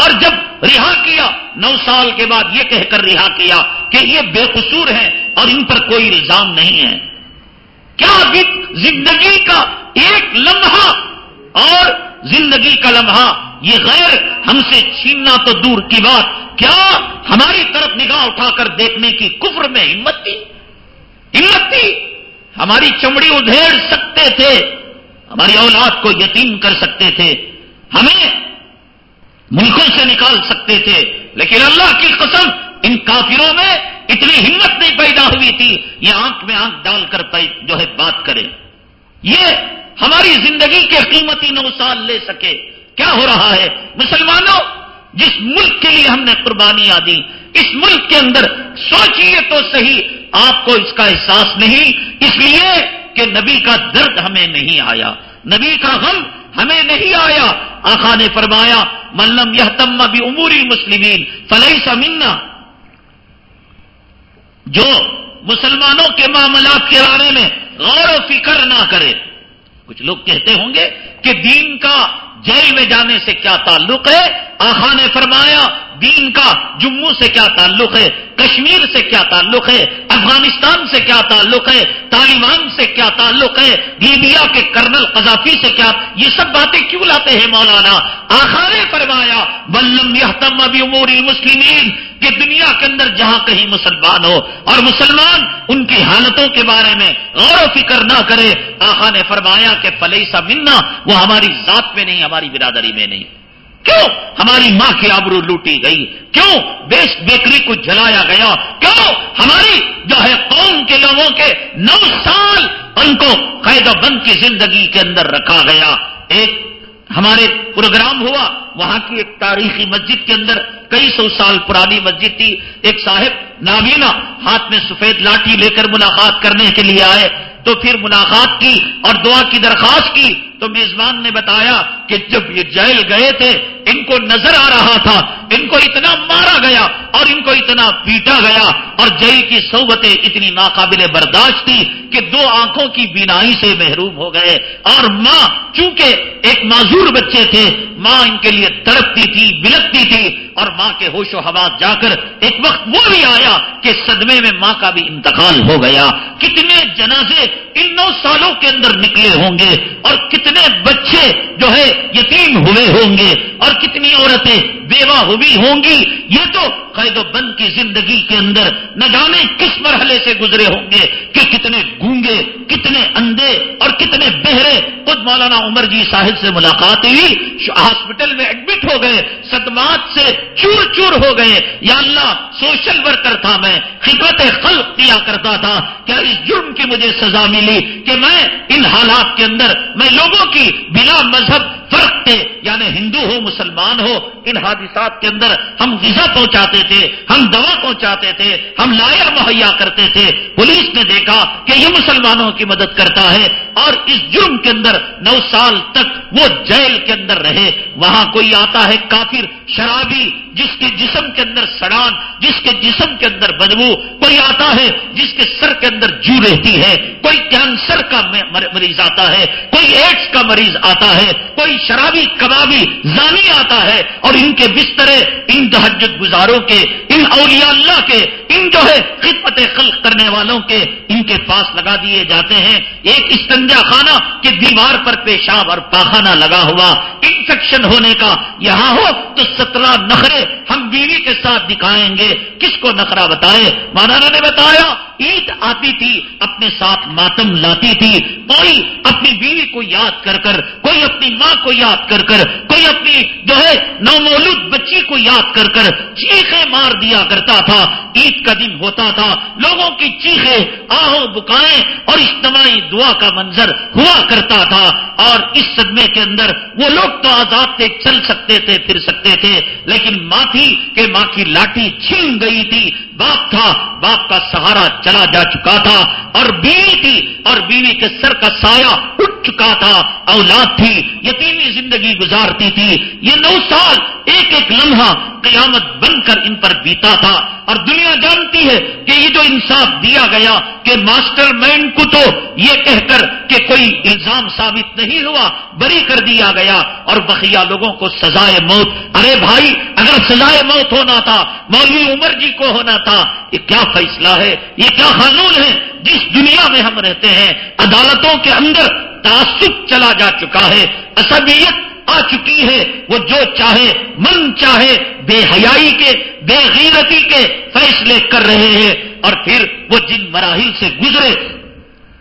اور جب رہا کیا، نو سال کے بعد یہ کہہ کر رہا کیا کہ یہ بے قصور ہیں اور ان پر کوئی الزام نہیں ہے۔ کیا زندگی کا ایک لمحہ اور زندگی کا لمحہ یہ غیر ہم سے چھیننا تو دور کی بات، کیا ہماری طرف نگاہ اٹھا کر دیکھنے کی کفر میں ہمت تھی؟ ہمت تھی۔ ہماری چمڑی ادھیڑ سکتے تھے۔ ہماری اولاد کو یتیم کر سکتے تھے۔ ہمیں ملکوں سے نکال سکتے تھے، لیکن اللہ کی قسم ان کافروں میں اتنی ہمت نہیں پیدا ہوئی تھی۔ یہ آنکھ میں آنکھ ڈال کر جو ہے بات کرے یہ ہماری زندگی کے قیمتی نو سال لے سکے۔ کیا ہو رہا ہے؟ مسلمانوں، جس ملک کے لیے ہم نے قربانیاں دی، اس ملک کے اندر سوچیے تو صحیح، آپ کو اس کا احساس نہیں۔ اس لیے کہ نبی کا درد ہمیں نہیں آیا۔ نبی کا غم ہمیں نہیں آیا۔ آخا نے فرمایا ملم یہ تم ابھی عموری مسلمین فلئی سمنا جو مسلمانوں کے معاملات کے بارے میں غور و فکر نہ کرے۔ کچھ لوگ کہتے ہوں گے کہ دین کا جیل میں جانے سے کیا تعلق ہے؟ آخا نے فرمایا دین کا جموں سے کیا تعلق ہے؟ کشمیر سے کیا تعلق ہے؟ افغانستان سے کیا تعلق ہے؟ طالبان سے کیا تعلق ہے؟ لیبیا کے کرنل قذافی سے کیا؟ یہ سب باتیں کیوں لاتے ہیں مولانا؟ آخا نے فرمایا بلم یہ ابھی عموری مسلمین کہ دنیا کے اندر جہاں کہیں مسلمان ہو اور مسلمان ان کی حالتوں کے بارے میں غور و فکر نہ کرے۔ آخا نے فرمایا کہ فلیسا ملنا وہ ہماری ذات میں نہیں، ہماری برادری میں نہیں۔ کیوں ہماری ماں کی آبرو لوٹی گئی؟ کیوں بیس بیکری کو جلایا گیا؟ کیوں ہماری جو ہے قوم کے لوگوں کے نو سال ان کو قید و بند کی زندگی کے اندر رکھا گیا؟ ایک ہمارے پروگرام ہوا، وہاں کی ایک تاریخی مسجد کے اندر کئی سو سال پرانی مسجد تھی۔ ایک صاحب نابینا ہاتھ میں سفید لاٹھی لے کر ملاقات کرنے کے لیے آئے۔ تو پھر ملاقات کی اور دعا کی درخواست کی۔ تو میزبان نے بتایا کہ جب یہ جیل گئے تھے، ان کو نظر آ رہا تھا، ان کو اتنا مارا گیا اور ان کو اتنا پیٹا گیا اور جیل کی صحبتیں اتنی ناقابل برداشت تھی کہ دو آنکھوں کی بینائی سے محروم ہو گئے اور ماں، چونکہ ایک معذور بچے تھے، ماں ان کے لیے تڑپتی تھی، بلکتی تھی اور ماں کے ہوش و حواس جا کر ایک وقت وہ بھی آیا کہ صدمے میں ماں کا بھی انتقال ہو گیا۔ کتنے جنازے ان نو سالوں کے اندر نکلے ہوں گے اور کتنے بچے جو ہے یتیم ہوئے ہوں گے اور کتنی عورتیں بیوہ ہوئی ہوں گی؟ یہ تو قید و بند کی زندگی کے اندر نہ جانے کس مرحلے سے گزرے ہوں گے، کہ کتنے گونگے، کتنے اندھے اور کتنے بہرے۔ خود مولانا عمر جی صاحب سے ملاقات ہوئی، ہاسپٹل میں ایڈمٹ ہو گئے، صدمات سے چور چور ہو گئے۔ یا اللہ، سوشل ورکر تھا میں، خدمت خلق کیا کرتا تھا۔ کیا اس جرم کی مجھے سزا ملی کہ میں ان حالات کے اندر، میں لوگوں کی بلا مذہب فرق تھے یعنی ہندو ہو، مسلمان ہو، ان حادثات کے اندر ہم غذا پہنچاتے تھے، ہم دوا پہنچاتے تھے، ہم لایا مہیا کرتے تھے۔ پولیس نے دیکھا کہ یہ مسلمانوں کی مدد کرتا ہے اور اس جرم کے اندر نو سال تک وہ جیل کے اندر رہے۔ وہاں کوئی آتا ہے کافر شرابی، جس کے جسم کے اندر سڑان، جس کے جسم کے اندر بدبو، کوئی آتا ہے جس کے سر کے اندر جو رہتی ہے، کوئی کینسر کا مریض آتا ہے، کوئی ایڈس کا مریض آتا ہے، کوئی شرابی، کبابی، زانی آتا ہے اور ان کے بسترے، ان تحجد گزاروں کے، ان اولیاء اللہ کے، ان جو ہے خدمت خلق کرنے والوں کے، ان کے پاس لگا دیے جاتے ہیں۔ ایک استنجا خانہ کے دیوار پر پیشاب اور پاخانہ لگا ہوا، انفیکشن ہونے کا، یہاں ہو تو سترہ نخرے ہم بیوی کے ساتھ دکھائیں گے۔ کس کو نخرا بتائے مولانا نے بتایا، عید آتی تھی، اپنے ساتھ ماتم لاتی تھی۔ کوئی اپنی بیوی کو یاد کر کر، کوئی اپنی ماں کو یاد کر کر، کوئی اپنی جو ہے نومولود بچی کو یاد کر کر چیخیں مار دیا کرتا تھا۔ عید کا دن ہوتا تھا، لوگوں کی چیخیں آہو بکائیں اور اجتماعی دعا کا منظر ہوا کرتا تھا۔ اور اس صدمے کے اندر وہ لوگ تو آزاد تھے، چل سکتے تھے، پھر سکتے تھے۔ لیکن ماں تھی کہ ماں کی لاٹھی چھین گئی تھی۔ باپ تھا، باپ کا سہارا چلا جا چکا تھا۔ اور بیوی تھی، اور بیوی کے سر کا سایہ اٹھ چکا تھا۔ اولاد تھی، یتیمی زندگی گزارتی تھی۔ یہ نو سال ایک ایک لمحہ قیامت بن کر ان پر بیتا تھا۔ اور دنیا جانتی ہے کہ یہ جو انصاف دیا گیا کہ ماسٹر مائنڈ کو تو یہ کہہ کر کہ کوئی الزام ثابت نہیں ہوا، بری کر دیا گیا۔ اور بقیہ لوگوں کو سزائے موت۔ ارے بھائی اگر سزائے موت ہونا تھا، مولوی عمر جی کو ہونا تھا، یہ کیا فیصلہ ہے؟ یہ کیا قانون ہے؟ جس دنیا میں ہم رہتے ہیں، عدالتوں کے اندر تعصب چلا جا چکا ہے اسبیت آ چکی ہے، وہ جو چاہے، من چاہے، بے حیائی کے، بے غیرتی کے فیصلے کر رہے ہیں۔ اور پھر وہ جن مراحل سے گزرے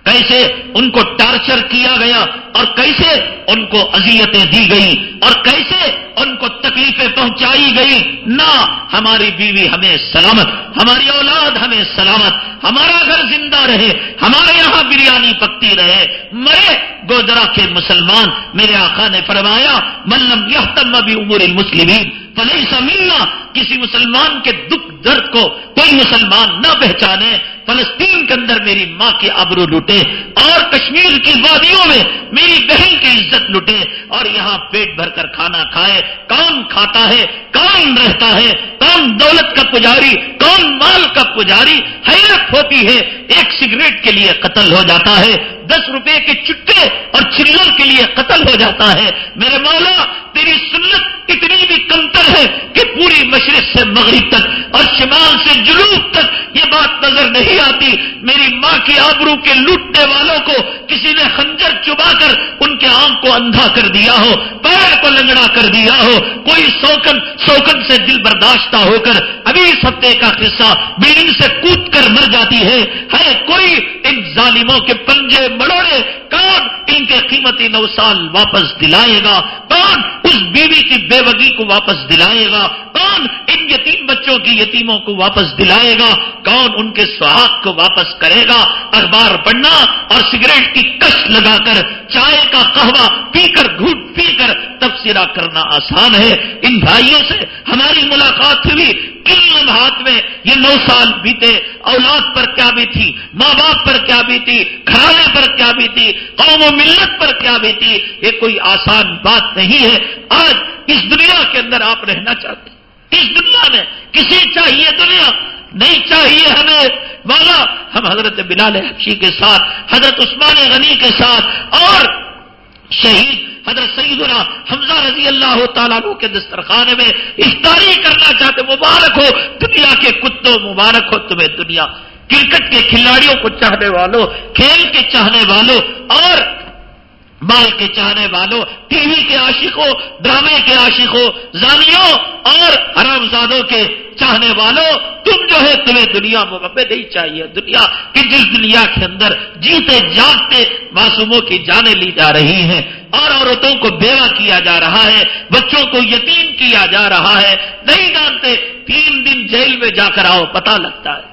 کیسے ان کو ٹارچر کیا گیا اور کیسے ان کو اذیتیں دی گئی اور کیسے ان کو تکلیفیں پہنچائی گئی نہ ہماری بیوی ہمیں سلامت، ہماری اولاد ہمیں سلامت، ہمارا گھر زندہ رہے، ہمارے یہاں بریانی پکتی رہے۔ مرے، گودرا کے مسلمان، میرے آقا نے فرمایا ملم یہ تم ابھی عمر المسلمین فلئی سمینا کسی مسلمان کے دکھ درد کو کوئی مسلمان نہ پہچانے، فلسطین کے اندر میری ماں کے ابرو لٹے اور کشمیر کی وادیوں میں میری بہن کی عزت لٹے اور یہاں پیٹ بھر کر کھانا کھائے کون کھاتا ہے کون رہتا ہے کون دولت کا پجاری کون مال کا پجاری، حیرت ہوتی ہے، ایک سگریٹ کے لیے قتل ہو جاتا ہے دس روپے کے چٹے اور چلر کے لیے قتل ہو جاتا ہے۔ میرے مولا، تیری سنت اتنی بھی کمتر ہے کہ پوری مشرق سے مغرب تک اور شمال سے جنوب تک یہ بات نظر نہیں آتی۔ میری ماں کی آبرو کے لوٹنے والوں کو کسی نے خنجر چبا کر ان کے آنکھ کو اندھا کر دیا ہو، پیر کو لنگڑا کر دیا ہو۔ کوئی سوکن سوکن سے دل برداشتہ ہو کر ابھی اس ہفتے کا قصہ بلڈنگ سے کود کر مر جاتی ہے۔ ہے کوئی ان ظالموں کے پنجے مڑوڑے کون ان کے قیمتی نو سال واپس دلائے گا؟ کون اس بیوی کی بیوگی کو واپس دلائے گا؟ کون ان یتیم بچوں کی یتیموں کو واپس دلائے گا؟ کون ان کے سہاگ کو واپس کرے گا؟ اخبار پڑھنا اور سگریٹ کی کش لگا کر، چائے کا قہوہ پی کر گھوٹ پی کر تبصرہ کرنا آسان ہے۔ ان بھائیوں سے ہماری ملاقات ہوئی۔ کن لمحات میں یہ نو سال بیتے؟ اولاد پر کیا بھی تھی ماں باپ پر کیا بھی تھی گھرانے پر کیا بھی تھی قوم و ملت پر کیا بھی تھی یہ کوئی آسان بات نہیں ہے۔ آج اس دنیا کے اندر آپ رہنا چاہتے اس دنیا میں کسی چاہیے دنیا نہیں چاہیے ہمیں۔ والا ہم حضرت بلال حفشی کے ساتھ، حضرت عثمان غنی کے ساتھ اور شہید حضرت سیدنا حمزہ رضی اللہ تعالیٰ کے دسترخانے میں افطاری کرنا چاہتے مبارک ہو، دنیا کے کتوں مبارک ہو، تمہیں دنیا کرکٹ کے کھلاڑیوں کو چاہنے والوں، کھیل کے چاہنے والوں، اور بال کے چاہنے والوں، ٹی وی کے عاشقوں، ڈرامے کے عاشقوں زانیوں اور حرام زادوں کے چاہنے والوں، تم جو ہے تمہیں دنیا میں نہیں چاہیے، دنیا کہ جس دنیا کے اندر جیتے جاگتے معصوموں کی جانیں لی جا رہی ہیں، اور عورتوں کو بیوہ کیا جا رہا ہے، بچوں کو یتیم کیا جا رہا ہے، نہیں جانتے تین دن جیل میں جا کر آؤ پتا لگتا ہے۔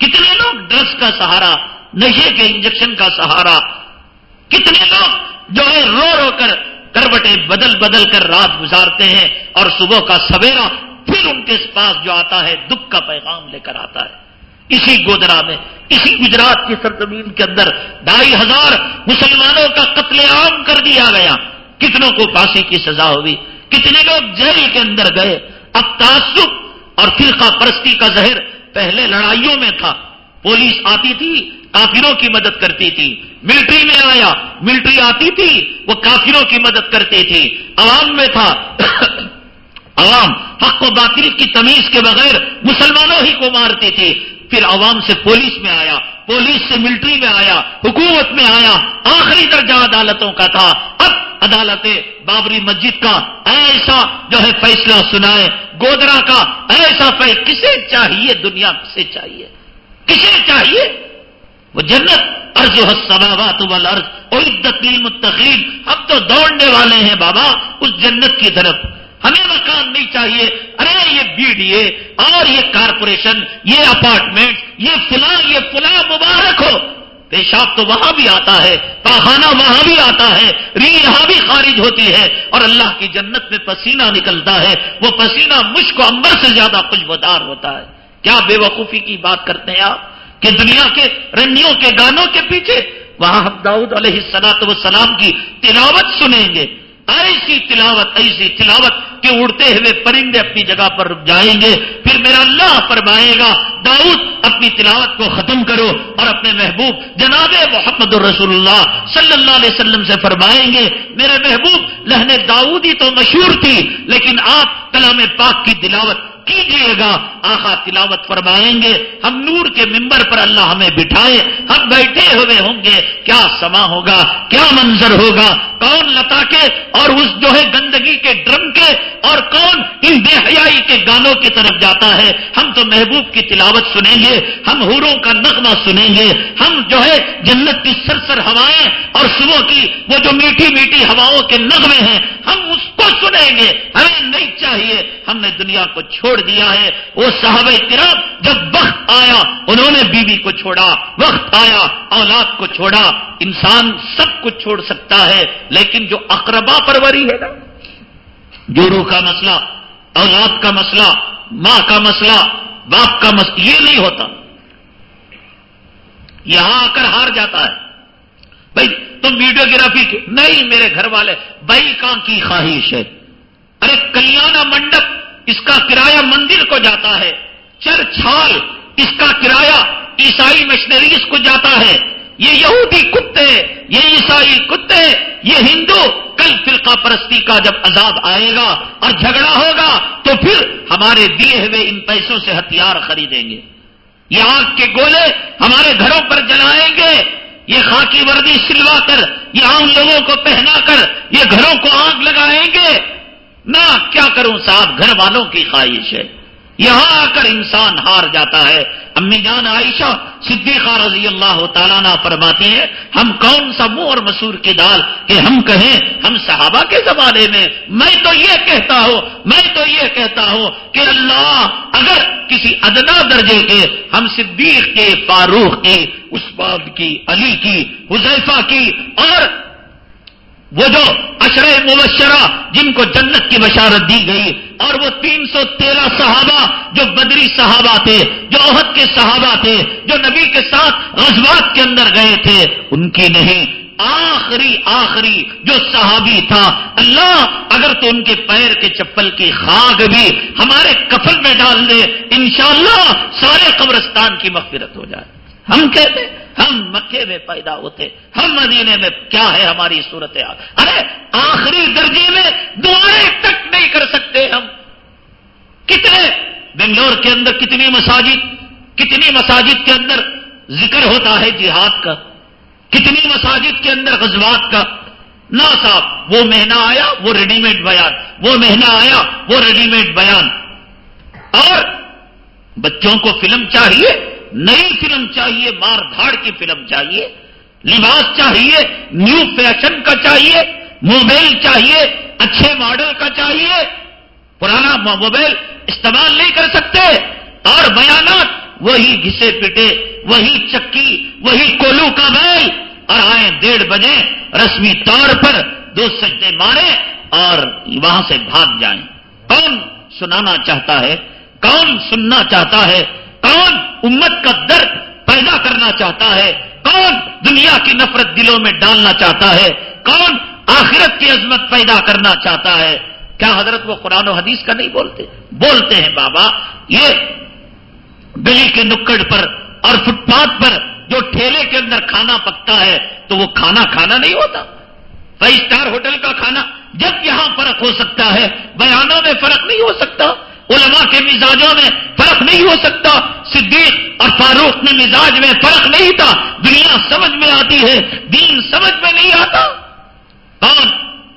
کتنے لوگ ڈرگس کا سہارا، نشے کے انجیکشن کا سہارا، کتنے لوگ جو ہے رو رو کر کروٹیں بدل بدل کر رات گزارتے ہیں اور صبح کا سویرا پھر ان کے پاس جو آتا ہے، دکھ کا پیغام لے کر آتا ہے۔ اسی گودرا میں، اسی گجرات کی سرزمین کے اندر ڈھائی ہزار مسلمانوں کا قتل عام کر دیا گیا۔ کتنوں کو پھانسی کی سزا ہوئی؟ کتنے لوگ جیل کے اندر گئے؟ اب تعصب اور فرقہ پرستی کا زہر پہلے لڑائیوں میں تھا۔ پولیس آتی تھی، کافروں کی مدد کرتی تھی۔ ملٹری میں آیا، ملٹری آتی تھی، وہ کافروں کی مدد کرتی تھی عوام میں تھا۔ عوام حق و باطل کی تمیز کے بغیر مسلمانوں ہی کو مارتی تھی پھر عوام سے پولیس میں آیا، پولیس سے ملٹری میں آیا، حکومت میں آیا، آخری درجہ عدالتوں کا تھا۔ اب عدالت بابری مسجد کا ایسا جو ہے فیصلہ سنائے، گودرا کا ایسا فیصلہ، کسے چاہیے دنیا کسے چاہیے؟ کسے چاہیے؟ وہ جنت ارض السماوات والارض، عدت للمتقین۔ اب تو دوڑنے والے ہیں بابا، اس جنت کی طرف۔ ہمیں مکان نہیں چاہیے۔ ارے یہ بی ڈی اے اور یہ کارپوریشن، یہ اپارٹمنٹ، یہ فلاں یہ فلاں مبارک ہو۔ پیشاب تو وہاں بھی آتا ہے پاخانہ وہاں بھی آتا ہے ری یہاں بھی خارج ہوتی ہے۔ اور اللہ کی جنت میں پسینہ نکلتا ہے، وہ پسینہ مشک و امبر سے زیادہ خوشبودار ہوتا ہے۔ کیا بے وقوفی کی بات کرتے ہیں آپ؟ کہ دنیا کے رنڈیوں کے گانوں کے پیچھے وہاں ہم داؤد علیہ السلاط وسلام کی تلاوت سنیں گے۔ ایسی تلاوت ایسی تلاوت کہ اڑتے ہوئے پرندے اپنی جگہ پر رک جائیں گے، پھر میرا اللہ فرمائے گا، داؤد، اپنی تلاوت کو ختم کرو اور اپنے محبوب جناب محمد الرسول اللہ صلی اللہ علیہ وسلم سے فرمائیں گے، میرے محبوب لہنے داؤدی تو مشہور تھی، لیکن آپ کلام پاک کی تلاوت کیجیے گا۔ آخا تلاوت فرمائیں گے۔ ہم نور کے ممبر پر اللہ ہمیں بٹھائے ہم بیٹھے ہوئے ہوں گے۔ کیا سما ہوگا، کیا منظر ہوگا؟ کون لتا کے اور اس جو ہے گندگی کے ڈرم کے اور کون ان بے حیائی کے گانوں کی طرف جاتا ہے؟ ہم تو محبوب کی تلاوت سنیں گے، ہم ہوروں کا نغمہ سنیں گے، ہم جو ہے جنت کی سرسر ہوائیں اور صبح کی وہ جو میٹھی میٹھی ہواؤں کے نغمے ہیں، ہم اس کو سنیں گے۔ ہمیں نہیں چاہیے، ہم نے دنیا کو چھوڑ دیا ہے۔ وہ صحابہ کرام جب وقت آیا، انہوں نے بیوی کو چھوڑا، وقت آیا، اولاد کو چھوڑا، انسان سب کچھ چھوڑ سکتا ہے۔ لیکن جو اقربا پروری ہے نا جورو کا مسئلہ، اولاد کا مسئلہ، ماں کا مسئلہ، باپ کا مسئلہ، یہ نہیں ہوتا۔ یہاں آ کر ہار جاتا ہے۔ بھائی، تم ویڈیوگرافی کی نہیں، میرے گھر والے، بھائی، کہاں کی خواہش ہے؟ ارے، کلیانہ منڈپ، اس کا کرایہ مندر کو جاتا ہے۔ چر چھال، اس کا کرایہ عیسائی مشنریز کو جاتا ہے۔ یہ یہودی کتے، یہ عیسائی کتے، یہ ہندو، کل فرقہ پرستی کا جب عذاب آئے گا اور جھگڑا ہوگا تو پھر ہمارے دیے ہوئے ان پیسوں سے ہتھیار خریدیں گے۔ یہ آگ کے گولے ہمارے گھروں پر جلائیں گے۔ یہ خاکی وردی سلوا کر، یہ عام لوگوں کو پہنا کر، یہ گھروں کو آگ لگائیں گے۔ نہ کیا کروں صاحب، گھر والوں کی خواہش ہے۔ یہاں آ کر انسان ہار جاتا ہے۔ امی جان عائشہ صدیقہ رضی اللہ تعالیٰ نہ فرماتی ہیں، ہم کون سا منہ اور مسور کی دال کہ ہم کہیں ہم صحابہ کے زمانے میں میں تو یہ کہتا ہوں، میں تو یہ کہتا ہوں کہ اللہ اگر کسی ادنا درجے کے، ہم صدیق کے، فاروق کی، عثمان کی، علی کی، حذیفہ کی اور وہ جو اشر مبشرہ جن کو جنت کی بشارت دی گئی، اور وہ تین سو تیرہ صحابہ جو بدری صحابہ تھے، جو عہد کے صحابہ تھے، جو نبی کے ساتھ غزوات کے اندر گئے تھے، ان کی نہیں۔ آخری آخری جو صحابی تھا، اللہ اگر تو ان کے پیر کے چپل کی خاک بھی ہمارے کفل میں ڈال دے، انشاءاللہ سارے قبرستان کی مغفرت ہو جائے۔ ہم کہتے ہم مکے میں پیدا ہوتے، ہم مدینے میں کیا ہے ہماری صورت ارے، آخری درجے میں دعائیں تک نہیں کر سکتے ہم۔ کتنے؟ بنگلور کے اندر کتنی مساجد کتنی مساجد کے اندر ذکر ہوتا ہے جہاد کا؟ کتنی مساجد کے اندر غزوات کا؟ نہ صاحب، وہ مہینہ آیا، وہ ریڈی میڈ بیان۔ وہ مہینہ آیا، وہ ریڈی میڈ بیان۔ اور بچوں کو فلم چاہیے نئی فلم چاہیے، مار دھاڑ کی فلم چاہیے، لباس چاہیے، نیو فیشن کا چاہیے موبائل چاہیے، اچھے ماڈل کا چاہیے، پرانا موبائل استعمال نہیں کر سکتے، اور بیانات، وہی گھسے پٹے، وہی چکی، وہی کولو کا بیل اور آئے ڈیڑھ بجے رسمی طور پر دو سجدے مارے اور وہاں سے بھاگ جائیں۔ کون سنانا چاہتا ہے؟ کون سننا چاہتا ہے؟ کون امت کا درد پیدا کرنا چاہتا ہے؟ کون دنیا کی نفرت دلوں میں ڈالنا چاہتا ہے؟ کون آخرت کی عظمت پیدا کرنا چاہتا ہے؟ کیا حضرت وہ قرآن و حدیث کا نہیں بولتے؟ بولتے ہیں بابا، یہ گلی کے نکڑ پر اور فٹ پاتھ پر جو ٹھیلے کے اندر کھانا پکتا ہے، تو وہ کھانا کھانا نہیں ہوتا۔ فائیو اسٹار ہوٹل کا کھانا جب یہاں فرق ہو سکتا ہے، بیانوں میں فرق نہیں ہو سکتا۔ علماء کے مزاجوں میں فرق نہیں ہو سکتا۔ صدیق اور فاروق میں مزاج میں فرق نہیں تھا۔ دنیا سمجھ میں آتی ہے، دین سمجھ میں نہیں آتا۔ کون؟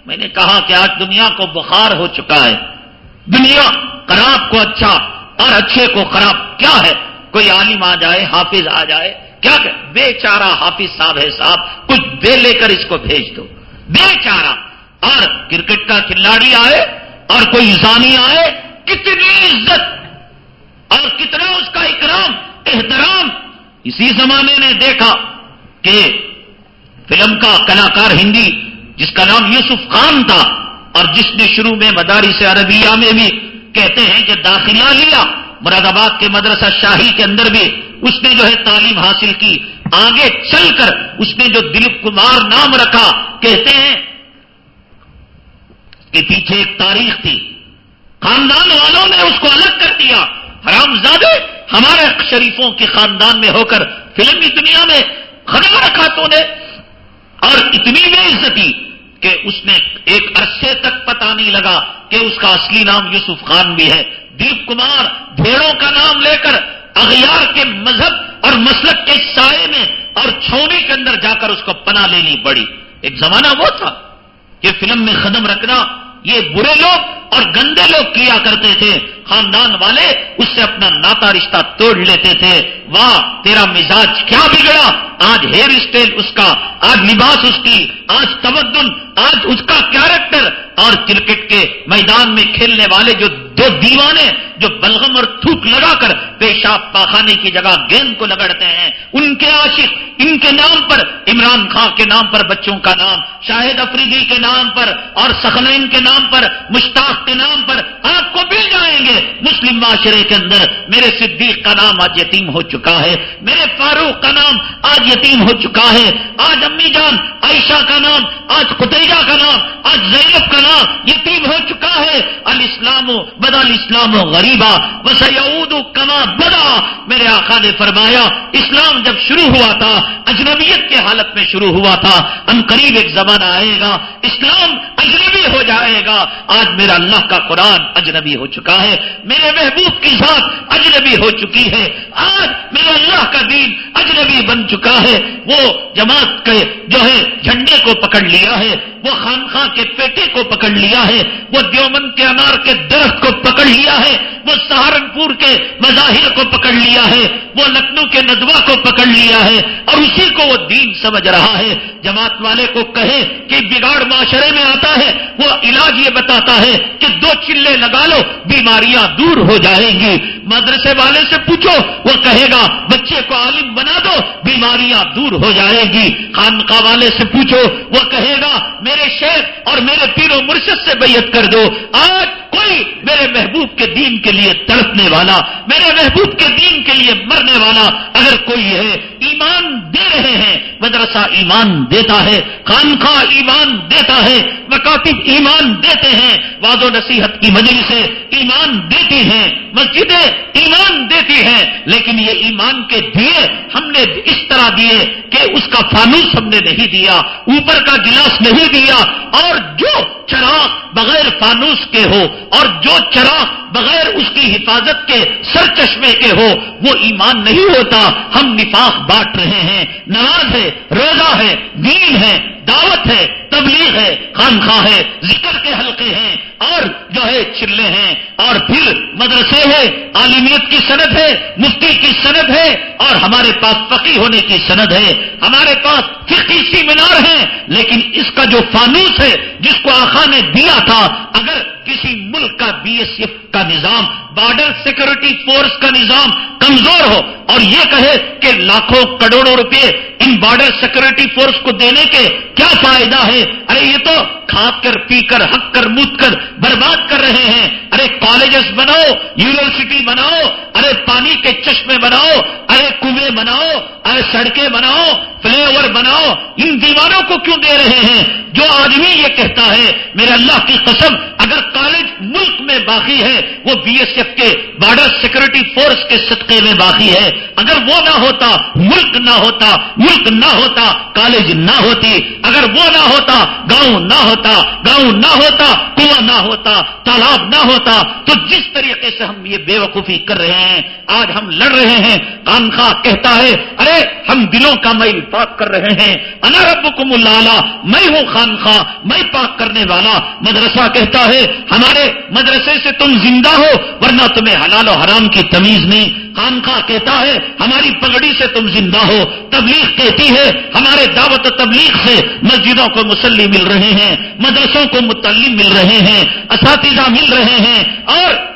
میں نے کہا کہ آج دنیا کو بخار ہو چکا ہے۔ دنیا خراب کو اچھا اور اچھے کو خراب۔ کیا ہے؟ کوئی عالم آ جائے، حافظ آ جائے۔ کیا کہ بے چارہ حافظ صاحب ہے صاحب، کچھ دے لے کر اس کو بھیج دو۔ بے چارہ اور کرکٹ کا کھلاڑی آئے اور کوئی زانی آئے کتنی عزت اور کتنا اس کا اکرام، احترام۔ اسی زمانے نے دیکھا کہ فلم کا کلاکار ہندی، جس کا نام یوسف خان تھا اور جس نے شروع میں مدارس عربیہ میں بھی کہتے ہیں کہ داخلہ لیا، مراد آباد کے مدرسہ شاہی کے اندر بھی اس نے جو ہے تعلیم حاصل کی۔ آگے چل کر اس نے جو دلیپ کمار نام رکھا، کہتے ہیں کہ پیچھے ایک تاریخ تھی۔ خاندان والوں نے اس کو الگ کر دیا۔ حرام زادے، ہمارے شریفوں کے خاندان میں ہو کر فلم کی دنیا میں کھڑا رکھا تو نے۔ اور اتنی بے عزتی کہ اس نے ایک عرصے تک پتا نہیں لگا کہ اس کا اصلی نام یوسف خان بھی ہے۔ دیپ کمار بھیڑوں کا نام لے کر اغیار کے مذہب اور مسلک کے سائے میں اور چھونے کے اندر جا کر اس کو پناہ لینی پڑی۔ ایک زمانہ وہ تھا کہ فلم میں قدم رکھنا یہ برے لوگ اور گندے لوگ کیا کرتے تھے؟ خاندان والے اس سے اپنا ناتا رشتہ توڑ لیتے تھے۔ واہ، تیرا مزاج کیا بگڑا؟ آج ہیئر اسٹائل اس کا، آج لباس اس کی، آج تمدن آج اس کا کیریکٹر اور کرکٹ کے میدان میں کھیلنے والے جو دو دیوانے جو بلغم اور تھوک لگا کر پیشاب پاخانے کی جگہ گیند کو لگڑتے ہیں، ان کے عاشق، ان کے نام پر، عمران خان کے نام پر بچوں کا نام، شاہد افریدی کے نام پر اور سخنین کے نام پر، مشتاق کے نام پر آپ کو مل جائیں گے۔ مسلم معاشرے کے اندر میرے صدیق کا نام آج یتیم ہو چکا ہے، میرے فاروق کا نام آج یتیم ہو چکا ہے، آج امی جان عائشہ کا نام، آج قطیجہ کا نام آج زینب کا نام یتیم ہو چکا ہے۔ الاسلام بدل اسلام و غریبا وسعود کما بڑا میرے آقا نے فرمایا، اسلام جب شروع ہوا تھا، اجنبیت کے حالت میں شروع ہوا تھا ان قریب ایک زمانہ آئے گا، اسلام اجنبی ہو جائے گا۔ آج میرا اللہ کا قرآن اجنبی ہو چکا ہے، میرے محبوب کی ذات اجنبی ہو چکی ہے۔ آج میرے اللہ کا دین اجنبی بن چکا ہے۔ وہ جماعت کے جو ہے جھنڈے کو پکڑ لیا ہے۔ وہ خانخواہ کے پیٹے کو پکڑ لیا ہے، وہ دیومن کے انار کے درخت کو پکڑ لیا ہے، وہ سہارنپور کے مظاہر کو پکڑ لیا ہے، وہ لکھنؤ کے ندوا کو پکڑ لیا ہے اور اسی کو وہ دین سمجھ رہا ہے۔ جماعت والے کو کہے کہ بگاڑ معاشرے میں آتا ہے، وہ علاج یہ بتاتا ہے کہ دو چلے لگا لو، بیماریاں دور ہو جائیں گی۔ مدرسے والے سے پوچھو، وہ کہے گا، بچے کو عالم بنا دو، بیماریاں دور ہو جائے گی۔ خانقاہ والے سے پوچھو، وہ کہے گا، میں میرے شیخ اور میرے پیر و مرشد سے بیعت کر دو۔ آج کوئی میرے محبوب کے دین کے لیے تڑپنے والا، میرے محبوب کے دین کے لیے مرنے والا اگر کوئی ہے، ایمان دے رہے ہیں، مدرسہ ایمان دیتا ہے خانخواہ ایمان دیتا ہے، مکاتب ایمان دیتے ہیں واد و نصیحت کی مجل سے ایمان دیتی ہیں، مسجدیں ایمان دیتی ہیں، لیکن یہ ایمان کے دیے ہم نے اس طرح دیے کہ اس کا فانوس ہم نے نہیں دیا، اوپر کا گلاس نہیں دیا اور جو چراغ بغیر فانوس کے ہو اور جو چراغ بغیر اس کی حفاظت کے سر چشمے کے ہو، وہ ایمان نہیں ہوتا۔ ہم نفاق بانٹ رہے ہیں۔ نماز ہے، روزہ ہے، دین ہے۔ دعوت ہے، تبلیغ ہے، خانخواہ ہے، ذکر کے حلقے ہیں، اور جو ہے چلے ہیں، اور پھر مدرسے ہے، عالمیت کی سند ہے، مفتی کی سند ہے، اور ہمارے پاس فقی ہونے کی سند ہے۔ ہمارے پاس فقی سی مینار ہے لیکن اس کا جو فانوس ہے، جس کو آخا نے دیا تھا، اگر کسی ملک کا بی ایس ایف کا نظام بارڈر سیکورٹی فورس کا نظام کمزور ہو، اور یہ کہے کہ لاکھوں کروڑوں روپے ان بارڈر سیکورٹی فورس کو دینے کے کیا فائدہ ہے؟ ارے یہ تو کھا کر، پی کر ہک کر مت کر، برباد کر رہے ہیں۔ ارے کالجز بناؤ یونیورسٹی بناؤ، ارے پانی کے چشمے بناؤ، ارے کنویں بناؤ، ارے سڑکیں بناؤ فلے اوور بناؤ۔ ان دیواروں کو کیوں دے رہے ہیں؟ جو آدمی یہ کہتا ہے، میرے اللہ کی قسم، اگر کالج ملک میں باقی ہے، وہ بی ایس ایف کے بارڈر سیکورٹی فورس کے صدقے میں باقی ہے۔ اگر وہ نہ ہوتا، ملک نہ ہوتا ملک نہ ہوتا، کالج نہ ہوتی، اگر وہ نہ ہوتا، گاؤں نہ ہوتا، گاؤں نہ ہوتا، کنواں نہ ہوتا، تالاب نہ ہوتا، تو جس طریقے سے ہم یہ بے وقوفی کر رہے ہیں، آج ہم لڑ رہے ہیں کانخواہ کہتا ہے، ارے، ہم دلوں کا میل پاک کر رہے ہیں، انا ربکم اللہ میں ہوں خانخواہ، میں پاک کرنے والا، مدرسہ کہتا ہے، ہمارے مدرسے سے تم زندہ ہو، ورنہ تمہیں حلال و حرام کی تمیز نہیں خانخواہ کہتا ہے، ہماری پگڑی سے تم زندہ ہو، تبلیغ کہتی ہے، ہمارے دعوت و تبلیغ سے مسجدوں کو مسلی مل رہے ہیں، مدرسوں کو متعلم مل رہے ہیں، اساتذہ مل رہے ہیں اور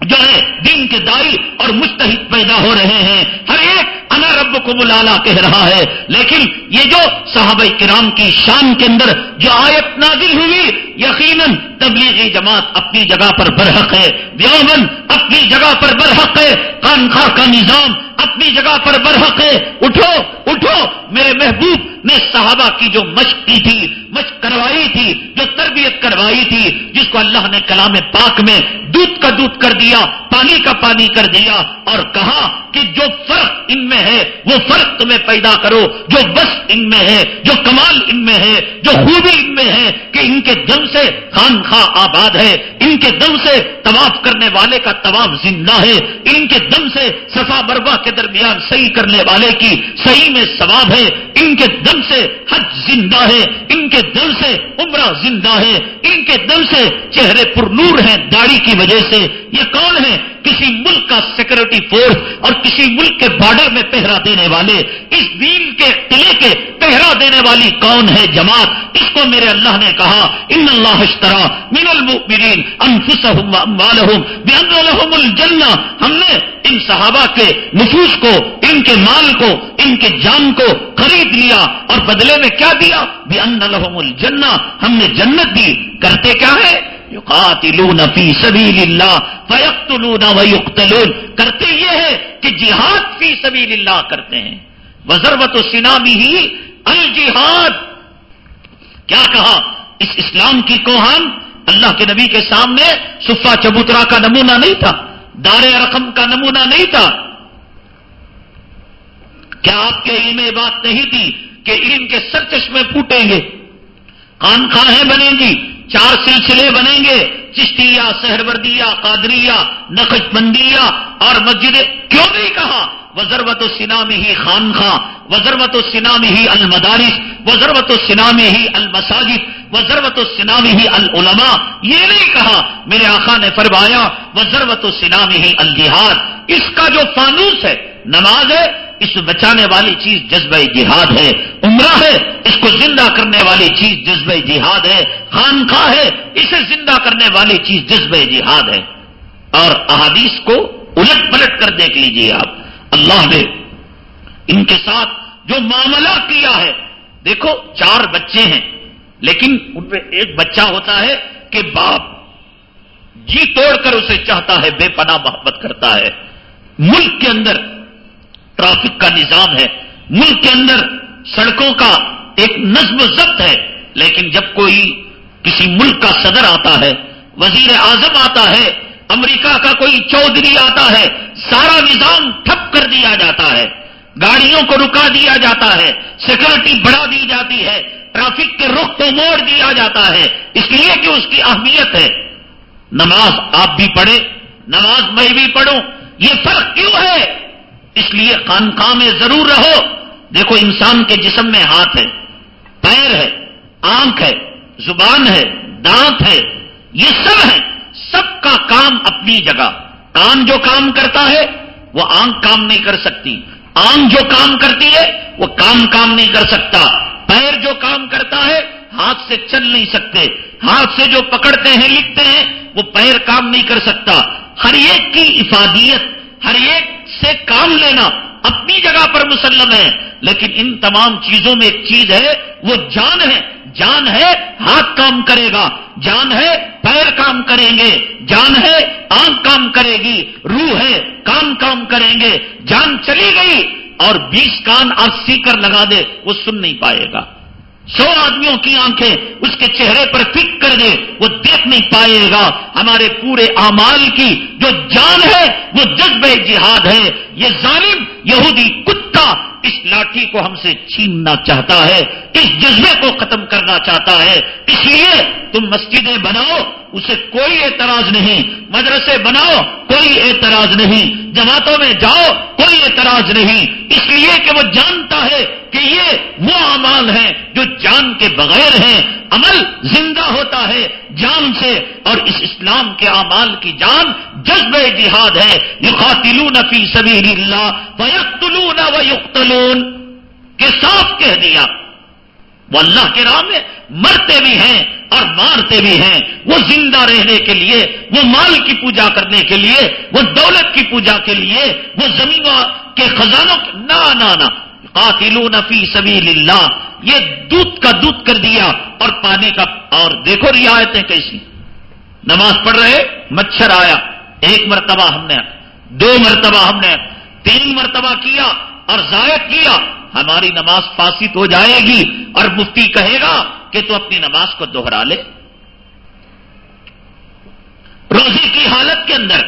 جو ہے دین کے دائی اور مستحد پیدا ہو رہے ہیں۔ ہر ایک انا رب کو ملالا کہہ رہا ہے۔ لیکن یہ جو صحابہ کرام کی شان کے اندر جو آیت نازل ہوئی، یقیناً تبلیغی جماعت اپنی جگہ پر برحق ہے۔ دیومن اپنی جگہ پر برحق ہے۔ خانخواہ کا نظام اپنی جگہ پر برحق ہے۔ اٹھو اٹھو، میرے محبوب نے صحابہ کی جو مشق کی تھی، مشق کروائی تھی، جو تربیت کروائی تھی، جس کو اللہ نے کلام پاک میں دودھ کا دودھ کر دیا، پانی کا پانی کر دیا اور کہا کہ جو فرق ان میں ہے، وہ فرق تمہیں پیدا کرو، جو بس ان میں ہے، جو کمال ان میں ہے، جو خوبی ان میں ہے کہ ان کے دم سے خان خواہ آباد ہے، ان کے دم سے طواف کرنے والے کا طواف زندہ ہے، ان کے دم سے صفا بربا کے درمیان صحیح کرنے والے کی صحیح میں ثواب ہے، ان کے دم دل سے حج زندہ ہے، ان کے دم سے عمرہ زندہ ہے، ان کے دم سے چہرے پر نور ہیں داڑھی کی وجہ سے۔ یہ کون ہے کسی ملک کا سیکورٹی فورس اور کسی ملک کے بارڈر میں پہرا دینے والے۔ اس دین کے قلعے کے پہرا دینے والی کون ہے جماعت؟ اس کو میرے اللہ نے کہا، ان اللہ اشترا من المؤمنین انفسهم واموالهم بان لهم الجنہ۔ ہم نے ان صحابہ کے نفوس کو، ان کے مال کو، ان کے جان کو خرید لیا۔ اور بدلے میں کیا دیا؟ بان لهم الجنہ، ہم نے جنت دی۔ کرتے کیا ہے یقاتلون فی سبیل اللہ فیقتلون ویقتلون۔ کرتے یہ ہے کہ جہاد فی سبیل اللہ کرتے ہیں۔ وزربت و سنامی الجہاد۔ کیا کہا؟ اس اسلام کی کوہان اللہ کے نبی کے سامنے صفا چبوترا کا نمونہ نہیں تھا، دار رقم کا نمونہ نہیں تھا۔ کیا آپ کے علم بات نہیں تھی؟ کہ علم کے سر چشمے پھوٹیں گے۔ کان خواہیں بنیں گی، چار سلسلے بنیں گے۔ چشتیا سہروردیا قادریا نقش بندیا اور مسجد کیوں نہیں کہا؟ وزربت و سنامی ہی خان خاں وزربت و سنامی ہی المدارس وزربت و سنامی ہی المساجد وزربت و سنامی ہی العلماء۔ یہ نہیں کہا۔ میرے آقا نے فرمایا وزربت و سنامی ہی الجہاد۔ اس کا جو فانوس ہے، نماز ہے اس بچانے والی چیز جذبہ جہاد ہے، عمرہ ہے، اس کو زندہ کرنے والی چیز جذبہ جہاد ہے خانخواہ ہے، اسے زندہ کرنے والی چیز جذبہ جہاد ہے۔ اور احادیث کو الٹ پلٹ کر دیکھ لیجیے آپ۔ اللہ نے ان کے ساتھ جو معاملہ کیا ہے، دیکھو چار بچے ہیں، لیکن ان میں ایک بچہ ہوتا ہے کہ باپ جی توڑ کر اسے چاہتا ہے، بے پناہ محبت کرتا ہے۔ ملک کے اندر ٹرافک کا نظام ہے۔ ملک کے اندر سڑکوں کا ایک نظم و ضبط ہے، لیکن جب کوئی کسی ملک کا صدر آتا ہے، وزیر اعظم آتا ہے، امریکہ کا کوئی چودھری آتا ہے، سارا نظام ٹھپ کر دیا جاتا ہے۔ گاڑیوں کو رکا دیا جاتا ہے سیکورٹی بڑھا دی جاتی ہے ٹرافک کے رخ کو موڑ دیا جاتا ہے۔ اس لیے کہ اس کی اہمیت ہے۔ نماز آپ بھی پڑھیں، نماز میں بھی پڑھوں، یہ فرق کیوں ہے؟ اس لیے خانقاہ میں ضرور رہو۔ دیکھو انسان کے جسم میں ہاتھ ہے، پیر ہے، آنکھ ہے، زبان ہے، دانت ہے، یہ سب ہے سب کا کام اپنی جگہ۔ کان جو کام کرتا ہے، وہ آنکھ کام نہیں کر سکتی۔ آنکھ جو کام کرتی ہے، وہ کام کام نہیں کر سکتا۔ پیر جو کام کرتا ہے، ہاتھ سے چل نہیں سکتے۔ ہاتھ سے جو پکڑتے ہیں، لکھتے ہیں، وہ پیر کام نہیں کر سکتا۔ ہر ایک کی افادیت، ہر ایک سے کام لینا اپنی جگہ پر مسلم ہے، لیکن ان تمام چیزوں میں ایک چیز ہے، وہ جان ہے۔ جان ہے، ہاتھ کام کرے گا۔ جان ہے، پیر کام کریں گے۔ جان ہے، آنکھ کام کرے گی۔ روح ہے کام کام کریں گے۔ جان چلی گئی اور بیس کان آپ سیکر لگا دے، وہ سن نہیں پائے گا۔ سو آدمیوں کی آنکھیں اس کے چہرے پر فک کر دے وہ دیکھ نہیں پائے گا۔ ہمارے پورے اعمال کی جو جان ہے، وہ جذب جہاد ہے۔ یہ ظالم یہودی کتا اس لاٹھی کو ہم سے چھیننا چاہتا ہے، اس جذبے کو ختم کرنا چاہتا ہے۔ اس لیے تم مسجدیں بناؤ، اسے کوئی اعتراض نہیں۔ مدرسے بناؤ، کوئی اعتراض نہیں۔ جماعتوں میں جاؤ، کوئی اعتراض نہیں۔ اس لیے کہ وہ جانتا ہے کہ یہ وہ اعمال ہیں جو جان کے بغیر ہیں۔ عمل زندہ ہوتا ہے، جان سے۔ اور اس اسلام کے اعمال کی جان جذب جہاد ہے۔ یہ خاتلون فی سبیل اللہ و یقتلون کے صاف کہہ دیا۔ وہ اللہ کے راہ میں مرتے بھی ہیں اور مارتے بھی ہیں۔ وہ زندہ رہنے کے لیے، وہ مال کی پوجا کرنے کے لیے، وہ دولت کی پوجا کے لیے، وہ زمینوں کے خزانوں نہ نہ قاتلون فی سبیل اللہ یہ دودھ کا دودھ کر دیا اور پانی کا اور دیکھو رعایتیں کیسی۔ نماز پڑھ رہے، مچھر آیا۔ ایک مرتبہ ہم نے، دو مرتبہ ہم نے، تین مرتبہ کیا۔ اور ضائع کیا، ہماری نماز فاسد ہو جائے گی اور مفتی کہے گا کہ تو اپنی نماز کو دوہرا لے۔ روزی کی حالت کے اندر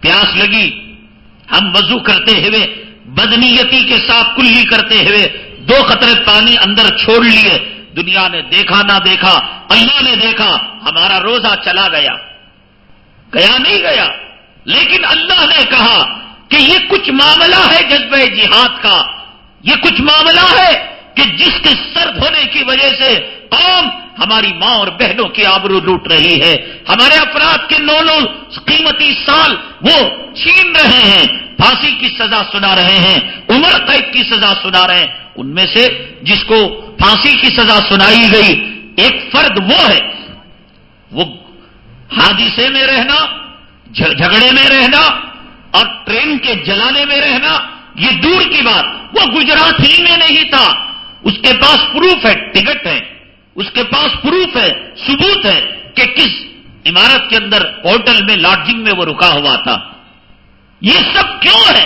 پیاس لگی۔ ہم وضو کرتے ہوئے، بدنیتی کے ساتھ کلی کرتے ہوئے، دو قطرے پانی اندر چھوڑ لیے۔ دنیا نے دیکھا نہ دیکھا، اللہ نے دیکھا، ہمارا روزہ چلا گیا۔ گیا نہیں گیا، لیکن اللہ نے کہا کہ یہ کچھ معاملہ ہے جذبہ جہاد کا۔ یہ کچھ معاملہ ہے کہ جس کے سرد ہونے کی وجہ سے قوم ہماری ماں اور بہنوں کی آبرو لوٹ رہی ہے۔ ہمارے افراد کے نو نو قیمتی سال وہ چھین رہے ہیں، پھانسی کی سزا سنا رہے ہیں، عمر قید کی سزا سنا رہے ہیں۔ ان میں سے جس کو پھانسی کی سزا سنائی گئی، ایک فرد وہ ہے۔ وہ حادثے میں رہنا، جھگڑے میں رہنا اور ٹرین کے جلانے میں رہنا، یہ دور کی بات۔ وہ گجرات ہی میں نہیں تھا۔ اس کے پاس پروف ہے، ٹکٹ ہے۔ اس کے پاس پروف ہے، ثبوت ہے کہ کس عمارت کے اندر ہوٹل میں، لاڈجنگ میں وہ رکا ہوا تھا۔ یہ سب کیوں ہے؟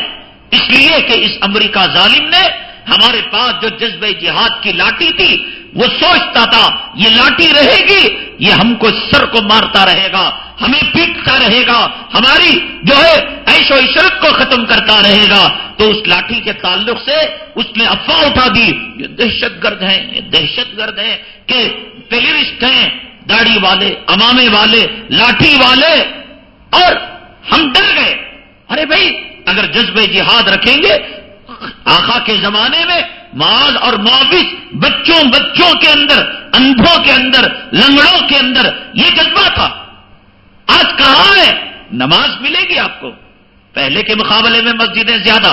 اس لیے کہ اس امریکہ ظالم نے ہمارے پاس جو جذب جہاد کی لاٹھی تھی وہ سوچتا تھا، یہ لاٹھی رہے گی، یہ ہم کو سر کو مارتا رہے گا، ہمیں پیٹتا رہے گا، ہماری جو ہے ایش و عشرت کو ختم کرتا رہے گا۔ تو اس لاٹھی کے تعلق سے اس نے افواہ اٹھا دی، یہ دہشت گرد ہیں، یہ دہشت گرد ہیں کہ ٹیلیوسٹ ہیں، داڑھی والے، امامے والے، لاٹھی والے، اور ہم ڈر گئے۔ ارے بھائی، اگر جذبے جہاد رکھیں گے آخا کے زمانے میں مال اور معاوض بچوں بچوں کے اندر، اندھوں کے اندر، لنگڑوں کے اندر یہ جذبہ تھا۔ آج کہاں ہے؟ نماز ملے گی آپ کو۔ پہلے کے مقابلے میں مسجدیں زیادہ،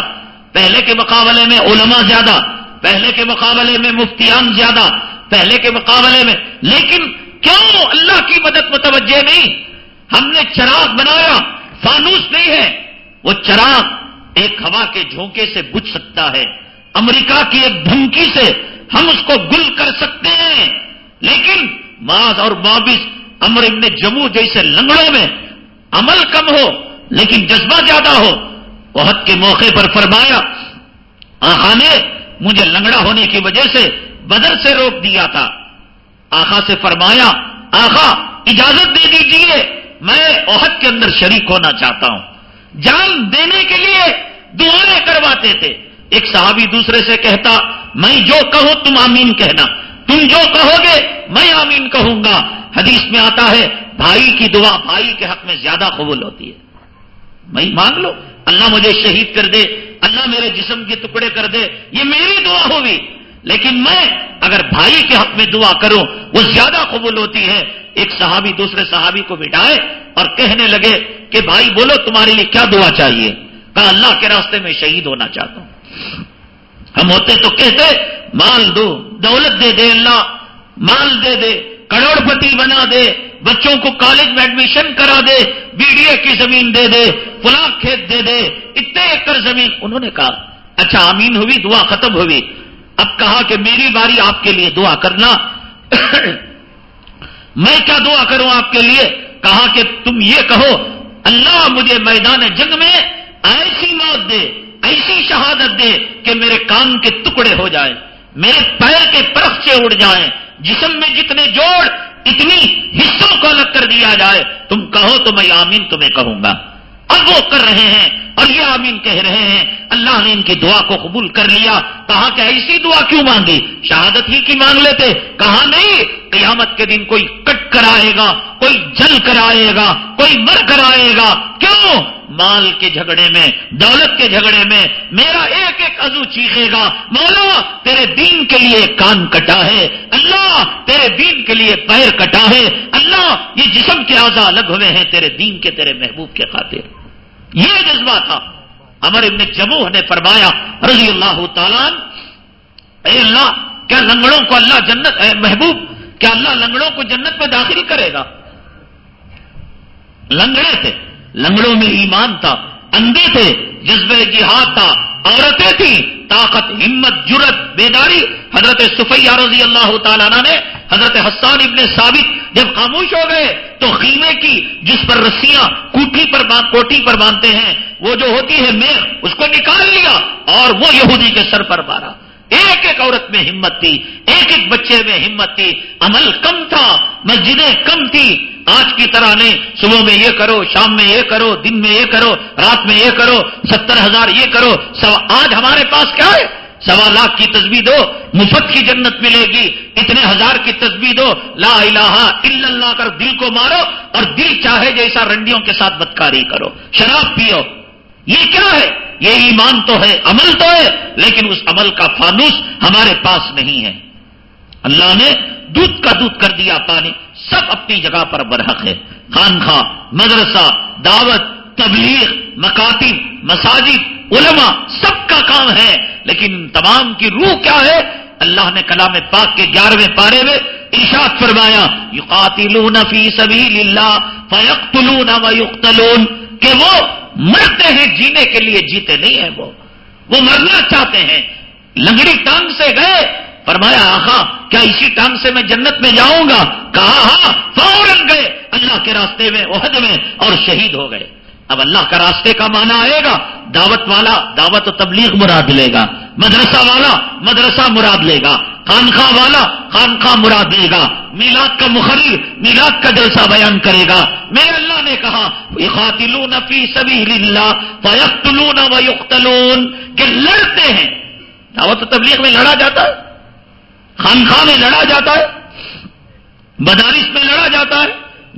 پہلے کے مقابلے میں علماء زیادہ، پہلے کے مقابلے میں مفتیان زیادہ، پہلے کے مقابلے میں۔ لیکن کیوں اللہ کی مدد متوجہ نہیں؟ ہم نے چراغ بنایا، فانوس نہیں ہے۔ وہ چراغ ایک ہوا کے جھونکے سے بجھ سکتا ہے۔ امریکہ کی ایک دھمکی سے ہم اس کو گل کر سکتے ہیں۔ لیکن ماض اور معاوض امر ابن جموں جیسے لنگڑوں میں عمل کم ہو، لیکن جذبہ زیادہ ہو۔ بہت کے موقع پر فرمایا آخا نے مجھے لنگڑا ہونے کی وجہ سے بدر سے روک دیا تھا۔ آخا سے فرمایا آخا اجازت دے دیجیے، میں عہد کے اندر شریک ہونا چاہتا ہوں۔ جان دینے کے لیے دعائیں کرواتے تھے۔ ایک صحابی دوسرے سے کہتا، میں جو کہوں تم آمین کہنا۔ تم جو کہو گے، میں آمین کہوں گا۔ حدیث میں آتا ہے، بھائی کی دعا بھائی کے حق میں زیادہ قبول ہوتی ہے۔ میں مانگ لو، اللہ مجھے شہید کر دے، اللہ میرے جسم کے ٹکڑے کر دے، یہ میری دعا ہوگی۔ لیکن میں اگر بھائی کے حق میں دعا کروں، وہ زیادہ قبول ہوتی ہے۔ ایک صحابی دوسرے صحابی کو بٹھائے اور کہنے لگے کہ بھائی بولو، تمہارے لیے کیا دعا چاہیے؟ کہا، اللہ کے راستے میں شہید ہونا چاہتا ہوں۔ ہم ہوتے تو کہتے مال دو، دولت دے دے اللہ، مال دے دے کروڑ پتی بنا دے، بچوں کو کالج میں ایڈمیشن کرا دے بی ڈی اے کی زمین دے دے، فلاں کھیت دے دے، اتنے ایکڑ زمین۔ انہوں نے کہا اچھا امین ہوئی، دعا ختم ہوئی۔ اب کہا کہ میری باری آپ کے لیے دعا کرنا۔ میں کیا دعا کروں آپ کے لیے؟ کہا کہ تم یہ کہو، اللہ مجھے میدان جنگ میں ایسی موت دے۔ ایسی شہادت دے کہ میرے کان کے ٹکڑے ہو جائے میرے پیر کے سے اڑ جائیں، جسم میں جتنے جوڑ، اتنی حصوں کو الگ کر دیا جائے۔ تم کہو تو میں آمین تمہیں کہوں گا۔ اب وہ کر رہے ہیں اور یہ آمین کہہ رہے ہیں۔ اللہ نے ان کی دعا کو قبول کر لیا۔ کہا کہ ایسی دعا کیوں مانگی؟ شہادت ہی کی مانگ لیتے، کہا نہیں قیامت کے دن کوئی کٹ کر آئے گا، کوئی جل کر آئے گا، کوئی مر کر آئے گا۔ کیوں؟ مال کے جھگڑے میں، دولت کے جھگڑے میں میرا ایک ایک عزو چیخے گا، مولا تیرے دین کے لیے کان کٹا ہے، اللہ تیرے دین کے لیے پیر کٹا ہے، اللہ یہ جسم کے اعضا الگ ہوئے ہیں، تیرے دین کے، تیرے محبوب کے خاطر۔ یہ جذبہ تھا۔ امر ابن جموہ نے فرمایا، رضی اللہ تعالیٰ اے اللہ، کیا لنگڑوں کو اللہ جنت، اے محبوب کیا اللہ لنگڑوں کو جنت میں داخل کرے گا۔ لنگڑے تھے، لنگڑوں میں ایمان تھا، اندھے تھے جذبے جہاد تھا، عورتیں تھیں، طاقت، ہمت جرت بیداری۔ حضرت صفیہ رضی اللہ تعالیٰ نے حضرت حسان ابن ثابت جب خاموش ہو گئے تو خیمے کی جس پر رسیاں کوٹھی پر کوٹھی پر باندھتے ہیں، وہ جو ہوتی ہے میغ اس کو نکال لیا اور وہ یہودی کے سر پر مارا۔ ایک ایک عورت میں ہمت تھی، ایک ایک بچے میں ہمت تھی۔ عمل کم تھا، مسجدیں کم تھی آج کی طرح نہیں، صبح میں یہ کرو، شام میں یہ کرو، دن میں یہ کرو، رات میں یہ کرو، ستر ہزار یہ کرو۔ آج ہمارے پاس کیا ہے؟ سوا لاکھ کی تصویر دو، مفت کی جنت ملے گی۔ اتنے ہزار کی تصویر دو۔ لا الہ الا اللہ کر دل کو مارو اور دل چاہے جیسا رنڈیوں کے ساتھ بدکاری کرو۔ شراب پیو۔ یہ کیا ہے؟ یہ ایمان تو ہے، عمل تو ہے، لیکن اس عمل کا فانوس ہمارے پاس نہیں ہے۔ اللہ نے دودھ کا دودھ کر دیا، پانی، سب اپنی جگہ پر برحق ہے۔ خانخواہ، مدرسہ، دعوت، تبلیغ، مکاتب، مساجد، علماء، سب کا کام ہے۔ لیکن تمام کی روح کیا ہے؟ اللہ نے کلام پاک کے گیارہویں پارے میں ارشاد فرمایا، یقاتلون فی سبیل اللہ، فیقتلون ویقتلون کہ وہ مرتے ہیں، جینے کے لیے جیتے نہیں ہیں وہ۔ وہ مرنا چاہتے ہیں۔ لنگڑی ٹانگ سے گئے۔ فرمایا آخا کیا اسی ٹانگ سے میں جنت میں جاؤں گا؟ کہا ہاں فوراً گئے۔ اللہ کے راستے میں، عہد میں اور شہید ہو گئے۔ اب اللہ کا راستے کا معنی آئے گا، دعوت والا دعوت و تبلیغ مراد لے گا، مدرسہ والا مدرسہ مراد لے گا خانخواہ والا خانخواہ مراد لے گا، میلاد کا مخرر میلاد کا جلسہ بیان کرے گا۔ میرے اللہ نے کہا خاتلون فی سبیل اللہ فیقتلون ویقتلون کہ لڑتے ہیں۔ دعوت و تبلیغ میں لڑا جاتا ہے خانخواہ میں لڑا جاتا ہے، مدارس میں لڑا جاتا ہے،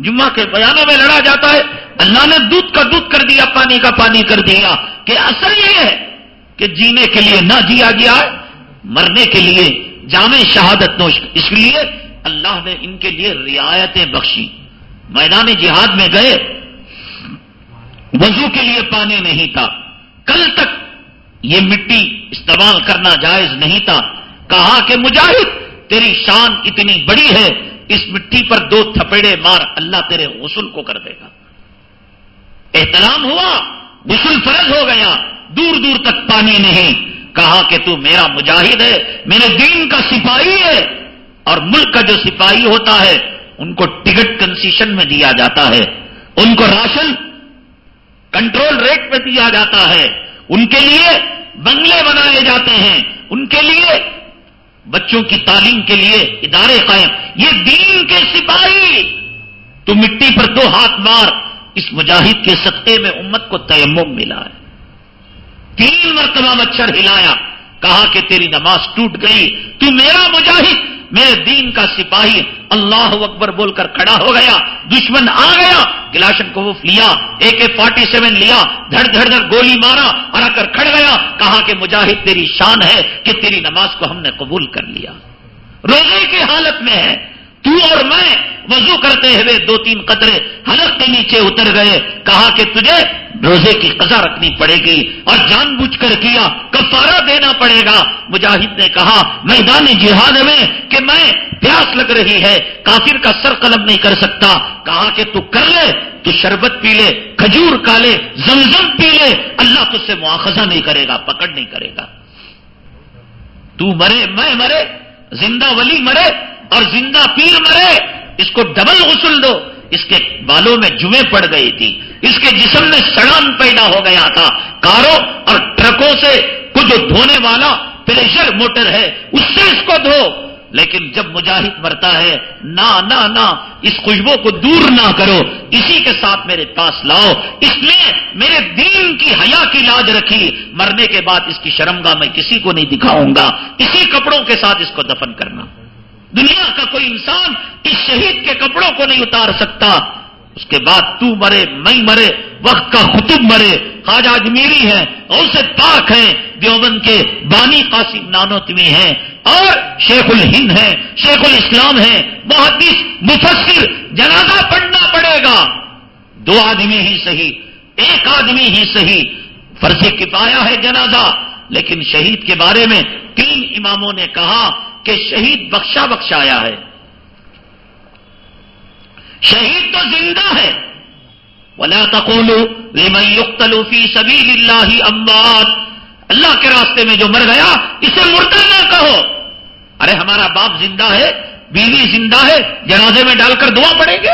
جمعہ کے بیانوں میں لڑا جاتا ہے اللہ نے دودھ کا دودھ کر دیا، پانی کا پانی کر دیا کہ اصل یہ ہے کہ جینے کے لیے نہ جیا گیا، مرنے کے لیے جامع شہادت نوش اس لیے اللہ نے ان کے لیے رعایتیں بخشی۔ میدان جہاد میں گئے۔ وضو کے لیے پانی نہیں تھا۔ کل تک یہ مٹی استعمال کرنا جائز نہیں تھا۔ کہا کہ مجاہد، تیری شان اتنی بڑی ہے، اس مٹی پر دو تھپڑے مار، اللہ تیرے غسل کو کر دے گا۔ احترام ہوا، غسل فرض ہو گیا، دور دور تک پانی نہیں۔ کہا کہ تو میرا مجاہد ہے، میرے دین کا سپاہی ہے۔ اور ملک کا جو سپاہی ہوتا ہے، ان کو ٹکٹ کنسیشن میں دیا جاتا ہے۔ ان کو راشن کنٹرول ریٹ پہ دیا جاتا ہے۔ ان کے لیے بنگلے بنائے جاتے ہیں۔ ان کے لیے بچوں کی تعلیم کے لیے ادارے قائم۔ یہ دین کے سپاہی۔ تو مٹی پر دو ہاتھ مار اس مجاہد کے سطح میں امت کو تیمم ملا ہے۔ تین مرتبہ مچھر ہلایا، کہا کہ تیری نماز ٹوٹ گئی، تو میرا مجاہد، میرے دین کا سپاہی اللہ اکبر بول کر کھڑا ہو گیا، دشمن آ گیا، گلاشن کو لیا، اے کے فورٹی سیون لیا، دھڑ دھڑ دھڑ گولی مارا اور آ کر کھڑ گیا، کہا کہ مجاہد تیری شان ہے کہ تیری نماز کو ہم نے قبول کر لیا۔ روزے کی حالت میں ہے تو اور میں وضو کرتے ہوئے دو تین قطرے حلق کے نیچے اتر گئے، کہا کہ تجھے روزے کی قضا رکھنی پڑے گی اور جان بوجھ کر کیا کفارہ دینا پڑے گا۔ مجاہد نے کہا، میدان جہاد میں کہ میں پیاس لگ رہی ہے، کافر کا سر قلم نہیں کر سکتا۔ کہا کہ تو کر لے، تو شربت پی لے، کھجور کا لے زمزم پی لے۔ اللہ تج سے مواخذہ نہیں کرے گا، پکڑ نہیں کرے گا۔ تو مرے، میں مرے، زندہ ولی مرے اور زندہ پیر مرے، اس کو ڈبل غسل دو۔ اس کے بالوں میں جمعے پڑ گئی تھی۔ اس کے جسم میں سڑان پیدا ہو گیا تھا۔ کاروں اور ٹرکوں سے کچھ دھونے والا پریشر موٹر ہے، اس سے اس کو دھو۔ لیکن جب مجاہد مرتا ہے نہ نہ نہ اس خوشبو کو دور نہ کرو۔ اسی کے ساتھ میرے پاس لاؤ۔ اس نے میرے دین کی حیا کی لاج رکھی۔ مرنے کے بعد اس کی شرمگاہ میں کسی کو نہیں دکھاؤں گا۔ اسی کپڑوں کے ساتھ اس کو دفن کرنا۔ دنیا کا کوئی انسان اس شہید کے کپڑوں کو نہیں اتار سکتا۔ اس کے بعد تو مرے، میں مرے، وقت کا خطب مرے۔ خواجہ اجمیری ہے اور پاک ہیں، دیوبند کے بانی قاسم نانوتوی ہیں۔ اور شیخ الہند ہے شیخ الاسلام ہے بہت مفسر، جنازہ پڑھنا پڑے گا۔ دو آدمی ہی صحیح، ایک آدمی ہی صحیح۔ فرض کفایا ہے جنازہ، لیکن شہید کے بارے میں تین اماموں نے کہا کہ شہید بخشا بخشایا ہے۔ شہید تو زندہ ہے۔ ولا تقولوا لمن يقتل في سبيل الله اموات اللہ کے راستے میں جو مر گیا، اسے مردہ نہ کہو۔ ارے، ہمارا باپ زندہ ہے، بیوی زندہ ہے، جنازے میں ڈال کر دعا پڑیں گے۔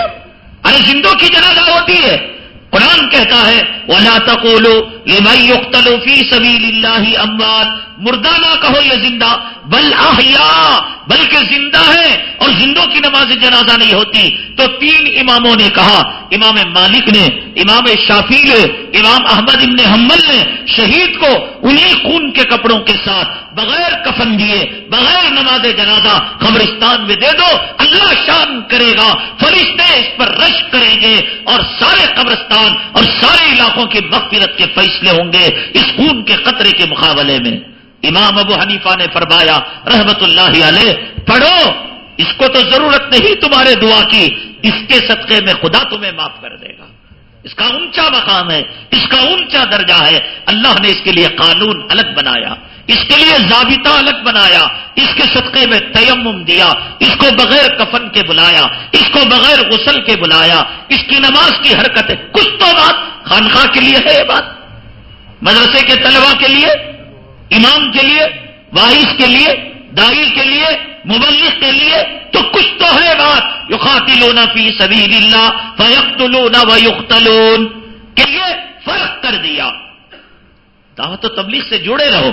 ارے، زندوں کی جنازہ ہوتی ہے۔ قرآن کہتا ہے، ولا تقولوا لمن يقتل في سبيل الله اموات مردہ نہ کہو یہ زندہ، بل احیاء بلکہ زندہ ہے اور زندوں کی نماز جنازہ نہیں ہوتی۔ تو تین اماموں نے کہا، امام مالک نے، امام شافی نے، امام احمد ابن حمل نے شہید کو انہی خون کے کپڑوں کے ساتھ بغیر کفن دیے، بغیر نماز جنازہ قبرستان میں دے دو، اللہ شان کرے گا، فرشتے اس پر رش کریں گے اور سارے قبرستان اور سارے علاقوں کی مغفرت کے فیصلے ہوں گے اس خون کے قطرے کے مقابلے میں۔ امام ابو حنیفہ نے فرمایا رحمت اللہ علیہ، پڑھو، اس کو تو ضرورت نہیں تمہارے دعا کی، اس کے صدقے میں خدا تمہیں معاف کر دے گا۔ اس کا اونچا مقام ہے، اس کا اونچا درجہ ہے۔ اللہ نے اس کے لیے قانون الگ بنایا، اس کے لیے ضابطہ الگ بنایا، اس کے صدقے میں تیمم دیا، اس کو بغیر کفن کے بلایا، اس کو بغیر غسل کے بلایا، اس کی نماز کی حرکت ہے کچھ تو بات خانخواہ کے لیے ہے یہ بات، مدرسے کے طلبا کے لیے امام کے لیے وائس کے لیے، دائی کے لیے، مبلغ کے لیے تو کچھ تو ہے بات۔ یو خاطل فی سبھی اللہ فیخت لون کہ یہ فرق کر دیا۔ دعوت و تبلیغ سے جڑے رہو،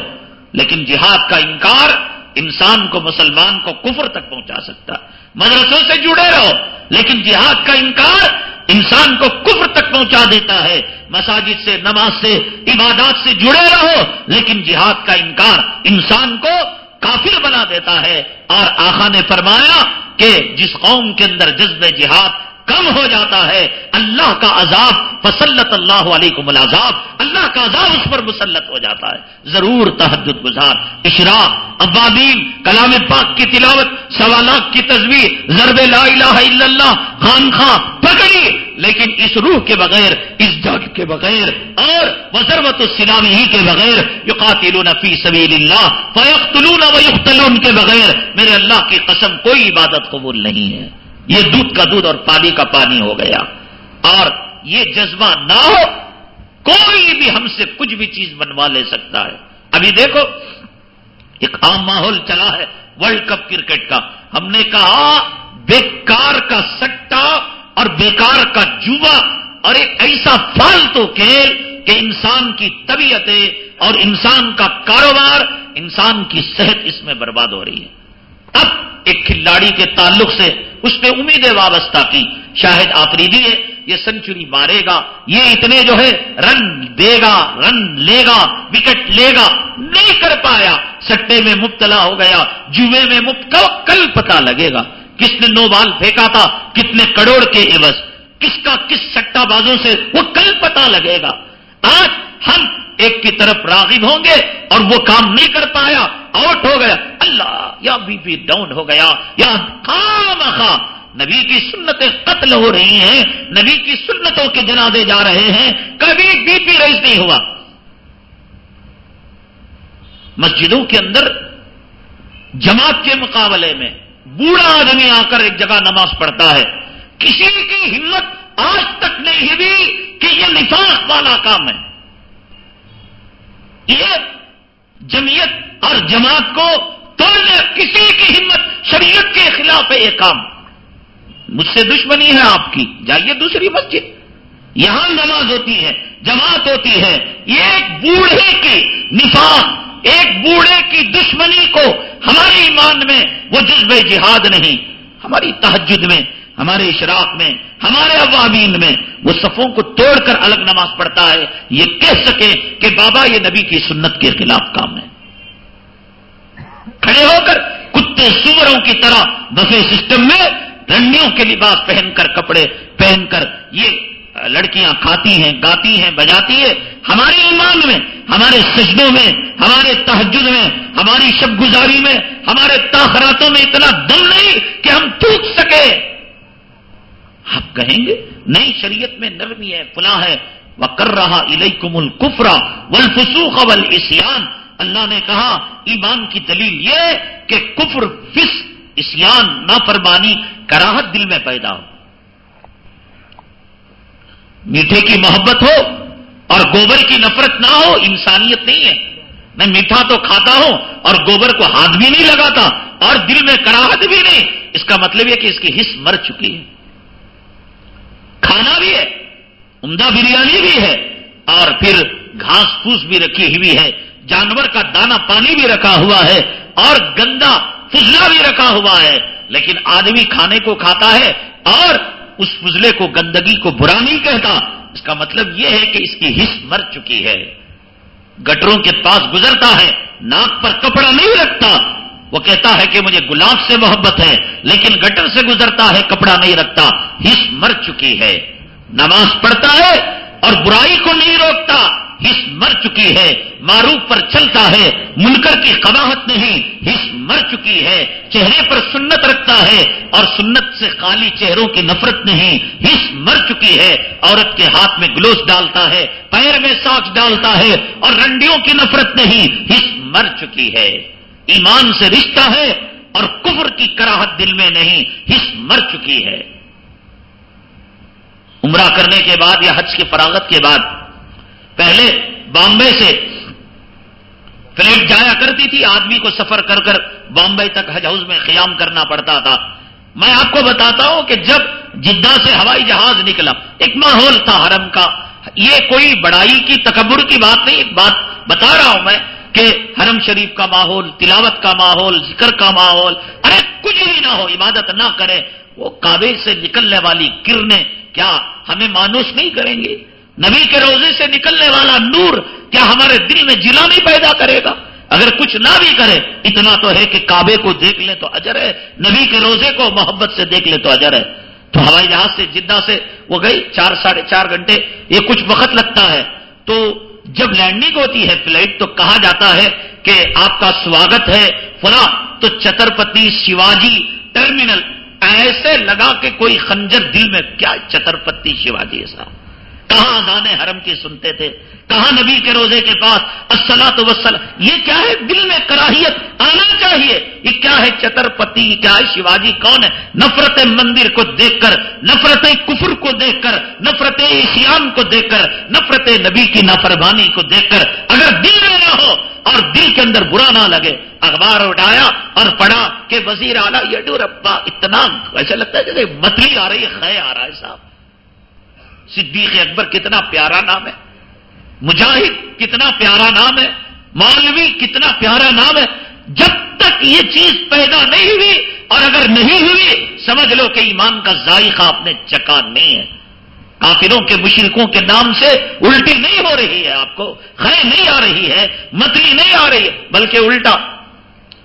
لیکن جہاد کا انکار انسان کو، مسلمان کو کفر تک پہنچا سکتا۔ مدرسوں سے جڑے رہو۔ لیکن جہاد کا انکار انسان کو کفر تک پہنچا دیتا ہے۔ مساجد سے، نماز سے، عبادات سے جڑے رہو۔ لیکن جہاد کا انکار انسان کو کافر بنا دیتا ہے۔ اور آخا نے فرمایا کہ جس قوم کے اندر جذب جہاد کم ہو جاتا ہے۔ اللہ کا عذاب فسلط اللہ علیہ العذاب۔ اللہ کا عذاب اس پر مسلط ہو جاتا ہے۔ ضرور تحجد گزار اشرا ابابین کلام پاک کی تلاوت، سوالات کی تصویر ضرب لا الہ الا اللہ خان خاں پکڑی لیکن اس روح کے بغیر، اس جگ کے بغیر اور وزربت السلامی ہی کے بغیر، یقاتلون فی سبیل اللہ، فیقتلون ویقتلون کے بغیر، میرے اللہ کی قسم، کوئی عبادت قبول نہیں ہے۔ یہ دودھ کا دودھ اور پانی کا پانی ہو گیا۔ اور یہ جذبہ نہ ہو، کوئی بھی ہم سے کچھ بھی چیز بنوا لے سکتا ہے۔ ابھی دیکھو، ایک عام ماحول چلا ہے ورلڈ کپ کرکٹ کا۔ ہم نے کہا، بیکار کا سٹا اور بیکار کا جوا۔ اور ایک ایسا فالتو کھیل کہ انسان کی طبیعتیں اور انسان کا کاروبار انسان کی صحت اس میں برباد ہو رہی ہے۔ اب ایک کھلاڑی کے تعلق سے اس پہ امیدیں وابستہ کی شاہد آفریدی ہے، یہ سنچری مارے گا۔ یہ اتنے جو ہے، رن دے گا، رن لے گا، وکٹ لے گا۔ نہیں کر پایا۔ سٹے میں مبتلا ہو گیا۔ جوے میں مبتلا کل پتا لگے گا۔ کس نے نو بال پھینکا تھا؟ کتنے کروڑ کے عوض۔ کس کا کس سٹا بازوں سے وہ کل پتا لگے گا۔ آج ہم ایک کی طرف راغب ہوں گے اور وہ کام نہیں کر پایا، آؤٹ ہو گیا۔ اللہ، یا بی پی ڈاؤن ہو گیا، یا خام خام نبی کی سنتیں قتل ہو رہی ہیں، نبی کی سنتوں کے جنازے جا رہے ہیں، کبھی بی پی ریس نہیں ہوا۔ مسجدوں کے اندر، جماعت کے مقابلے میں بوڑھا آدمی آ کر ایک جگہ نماز پڑھتا ہے۔ کسی کی ہمت آج تک نہیں ہوئی کہ یہ نفاق والا کام ہے۔ یہ جمعیت اور جماعت کو توڑنے کسی کی ہمت شریعت کے خلاف ہے یہ کام۔ مجھ سے دشمنی ہے آپ کی۔ جائیے دوسری مسجد۔ یہاں نماز ہوتی ہے، جماعت ہوتی ہے۔ یہ ایک بوڑھے کی نفاق، ایک بوڑھے کی دشمنی کو ہمارے ایمان میں وہ جذب جہاد نہیں، ہماری تحجد میں ہمارے اشراق میں، ہمارے عوامین میں، وہ صفوں کو توڑ کر الگ نماز پڑھتا ہے۔ یہ کہہ سکے کہ بابا، یہ نبی کی سنت کے خلاف کام ہے۔ کھڑے ہو کر کتے سوروں کی طرح بفے سسٹم میں رنڈیوں کے لباس پہن کر کپڑے پہن کر یہ لڑکیاں کھاتی ہیں، گاتی ہیں، بجاتی ہے ہمارے ایمان میں، ہمارے سجدوں میں، ہمارے تحجد میں، ہماری شب گزاری میں، ہمارے تاخراتوں میں اتنا دم نہیں کہ ہم ٹوٹ سکے۔ آپ کہیں گے؟ نئی شریعت میں نرمی ہے فلاں ہے۔ وہ کر رہا الیکم الکفرا ولفسوخ ول اللہ نے کہا، ایمان کی دلیل یہ کہ کفر فس اسیان، نافرمانی، کراہت دل میں پیدا ہو۔ میٹھے کی محبت ہو اور گوبر کی نفرت نہ ہو، انسانیت نہیں ہے۔ میں میٹھا تو کھاتا ہوں اور گوبر کو ہاتھ بھی نہیں لگاتا اور دل میں کراہت بھی نہیں۔ اس کا مطلب یہ کہ اس کی حص مر چکی ہے۔ کھانا بھی ہے، عمدہ بریانی بھی ہے، اور پھر گھاس پھوس بھی رکھی ہوئی ہے، جانور کا دانا پانی بھی رکھا ہوا ہے، اور گندا فضلہ بھی رکھا ہوا ہے۔ لیکن آدمی کھانے کو کھاتا ہے، اور اس فضلے کو، گندگی کو برا نہیں کہتا۔ اس کا مطلب یہ ہے کہ اس کی حص مر چکی ہے۔ گٹروں کے پاس گزرتا ہے، ناک پر کپڑا نہیں رکھتا۔ وہ کہتا ہے کہ مجھے گلاب سے محبت ہے، لیکن گٹر سے گزرتا ہے، کپڑا نہیں رکھتا۔ حص مر چکی ہے۔ نماز پڑھتا ہے اور برائی کو نہیں روکتا۔ حص مر چکی ہے۔ معروف پر چلتا ہے۔ منکر کی قباہت نہیں۔ حص مر چکی ہے۔ چہرے پر سنت رکھتا ہے اور سنت سے خالی چہروں کی نفرت نہیں۔ حص مر چکی ہے۔ عورت کے ہاتھ میں گلوز ڈالتا ہے۔ پیر میں ساکس ڈالتا ہے اور رنڈیوں کی نفرت نہیں۔ حص مر چکی ہے۔ ایمان سے رشتہ ہے اور کفر کی کراہت دل میں نہیں حص مر چکی ہے۔ عمرہ کرنے کے بعد یا حج کی فراغت کے بعد، پہلے بامبے سے فلیٹ جایا کرتی تھی، آدمی کو سفر کر کر بامبے تک حج ہاؤس میں قیام کرنا پڑتا تھا۔ میں آپ کو بتاتا ہوں کہ جب جدہ سے ہوائی جہاز نکلا، ایک ماحول تھا حرم کا۔ یہ کوئی بڑائی کی، تکبر کی بات نہیں، ایک بات بتا رہا ہوں میں۔ کہ حرم شریف کا ماحول، تلاوت کا ماحول، ذکر کا ماحول، ارے کچھ بھی نہ ہو، عبادت نہ کرے، وہ کعبے سے نکلنے والی کرنیں، کیا ہمیں مانوس نہیں کریں گے؟ نبی کے روزے سے نکلنے والا نور کیا ہمارے دل میں جلا نہیں پیدا کرے گا؟ اگر کچھ نہ بھی کرے، اتنا تو ہے کہ کعبے کو دیکھ لیں تو اجر ہے، نبی کے روزے کو محبت سے دیکھ لیں تو اجر ہے۔ تو ہوائی جہاز سے جدہ سے وہ گئی، چار ساڑھے چار گھنٹے، یہ کچھ وقت لگتا ہے۔ تو جب لینڈنگ ہوتی ہے فلائٹ تو کہا جاتا ہے کہ آپ کا سواگت ہے فلاں تو چترپتی شیواجی ٹرمینل ایسے لگا کے کوئی خنجر دل میں، کیا چترپتی شیواجی ایسا کہاں گانے حرم کی سنتے تھے؟ کہاں نبی کے روزے کے پاس السلہ تو وسل یہ کیا ہے؟ دل میں کراہیت آنا چاہیے۔ یہ کیا ہے؟ چترپتی کیا ہے؟ شیواجی کون ہے؟ نفرت مندر کو دیکھ کر، نفرت کفر کو دیکھ کر، نفرت ایشیان کو دیکھ کر، نفرت نبی کی نافرمانی کو دیکھ کر۔ اگر دل میں نہ ہو اور دل کے اندر برا نہ لگے، اخبار اٹھایا اور پڑھا کہ وزیر اعلیٰ یڈورپا اتنا ایسا لگتا ہے جیسے متلی آ رہی ہے خے آ رہا ہے صاحب۔ صدیق اکبر کتنا پیارا نام ہے، مجاہد کتنا پیارا نام ہے، مولوی کتنا پیارا نام ہے۔ جب تک یہ چیز پیدا نہیں ہوئی اور اگر نہیں ہوئی، سمجھ لو کہ ایمان کا ذائقہ اپنے چکا نہیں ہے۔ کافروں کے مشرکوں کے نام سے الٹی نہیں ہو رہی ہے آپ کو، خیر نہیں آ رہی ہے، متلی نہیں آ رہی ہے، بلکہ الٹا۔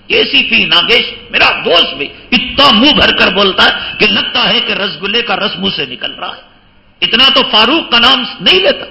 اے سی پی ناگیش، میرا دوست بھی اتنا منہ بھر کر بولتا ہے کہ لگتا ہے کہ رسگلے کا رس منہ سے نکل رہا ہے۔ اتنا تو فاروق کا نام نہیں لیتا،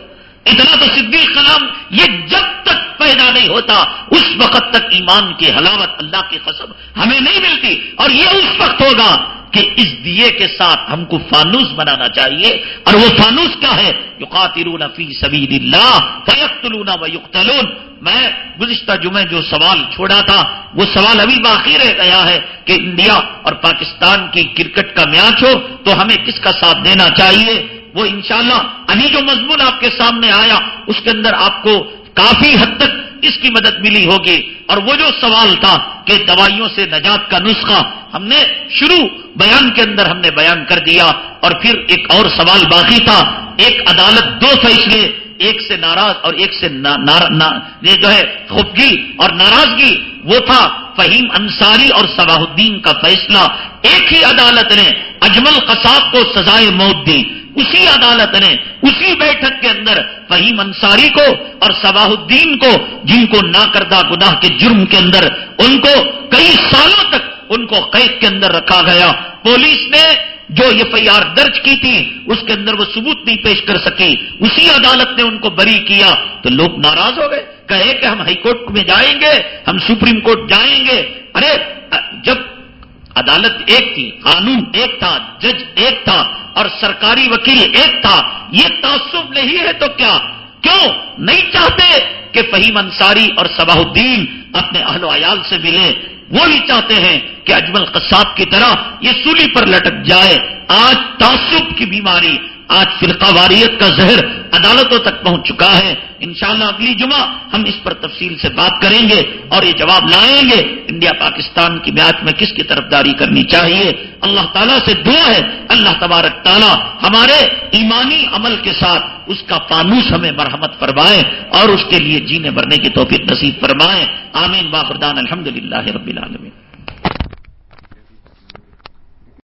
اتنا تو صدیق کا نام یہ جب تک پیدا نہیں ہوتا، اس وقت تک ایمان کی حلاوت اللہ کی قسم ہمیں نہیں ملتی۔ اور یہ اس وقت ہوگا کہ اس دیے کے ساتھ ہم کو فانوس بنانا چاہیے۔ اور وہ فانوس کیا ہے؟ جو قاترون فی سبیل اللہ فیقتلون و یقتلون میں گزشتہ جمعے جو سوال چھوڑا تھا، وہ سوال ابھی باقی رہ گیا ہے کہ انڈیا اور پاکستان کی کرکٹ کا میچ ہو تو ہمیں کس کا ساتھ دینا چاہیے؟ وہ انشاءاللہ ابھی جو مضمون آپ کے سامنے آیا، اس کے اندر آپ کو کافی حد تک اس کی مدد ملی ہوگی۔ اور وہ جو سوال تھا کہ دوائیوں سے نجات کا نسخہ ہم نے شروع بیان کے اندر ہم نے بیان کر دیا، اور پھر ایک اور سوال باقی تھا۔ ایک عدالت دو فیصلے ایک سے ناراض اور ایک سے یہ جو ہے خوفگی اور ناراضگی۔ وہ تھا فہیم انصاری اور صباح الدین کا فیصلہ۔ ایک ہی عدالت نے اجمل قصاب کو سزائے موت دی۔ اسی عدالت نے اسی بیٹھک کے اندر فہیم انصاری کو اور صباح الدین کو، جن کو نہ کردہ گناہ کے جرم کے اندر ان کو کئی سالوں تک ان کو قید کے اندر رکھا گیا۔ پولیس نے جو ایف آئی آر درج کی تھی، اس کے اندر وہ ثبوت نہیں پیش کر سکی۔ اسی عدالت نے ان کو بری کیا۔ تو لوگ ناراض ہو گئے۔ کہے کہ ہم ہائی کورٹ میں جائیں گے، ہم سپریم کورٹ جائیں گے۔ ارے، جب عدالت ایک تھی، قانون ایک تھا، جج ایک تھا اور سرکاری وکیل ایک تھا۔ یہ تعصب نہیں ہے تو کیا؟ کیوں؟ نہیں چاہتے کہ فہیم انصاری اور صباح الدین اپنے اہل و عیال سے ملے وہ بھی چاہتے ہیں کہ اجمل قصاب کی طرح یہ سولی پر لٹک جائے۔ آج تعصب کی بیماری آج فرقہ واریت کا زہر عدالتوں تک پہنچ چکا ہے۔ انشاءاللہ اگلی جمعہ ہم اس پر تفصیل سے بات کریں گے اور یہ جواب لائیں گے انڈیا پاکستان کی میعاد میں کس کی طرف داری کرنی چاہیے۔ اللہ تعالیٰ سے دعا ہے۔ اللہ تبارک تعالیٰ ہمارے ایمانی عمل کے ساتھ اس کا فانوس ہمیں مرحمت فرمائے اور اس کے لیے جینے بھرنے کی توفیق نصیب فرمائے۔ آمین۔ باخردان الحمد للہ رب العالمین۔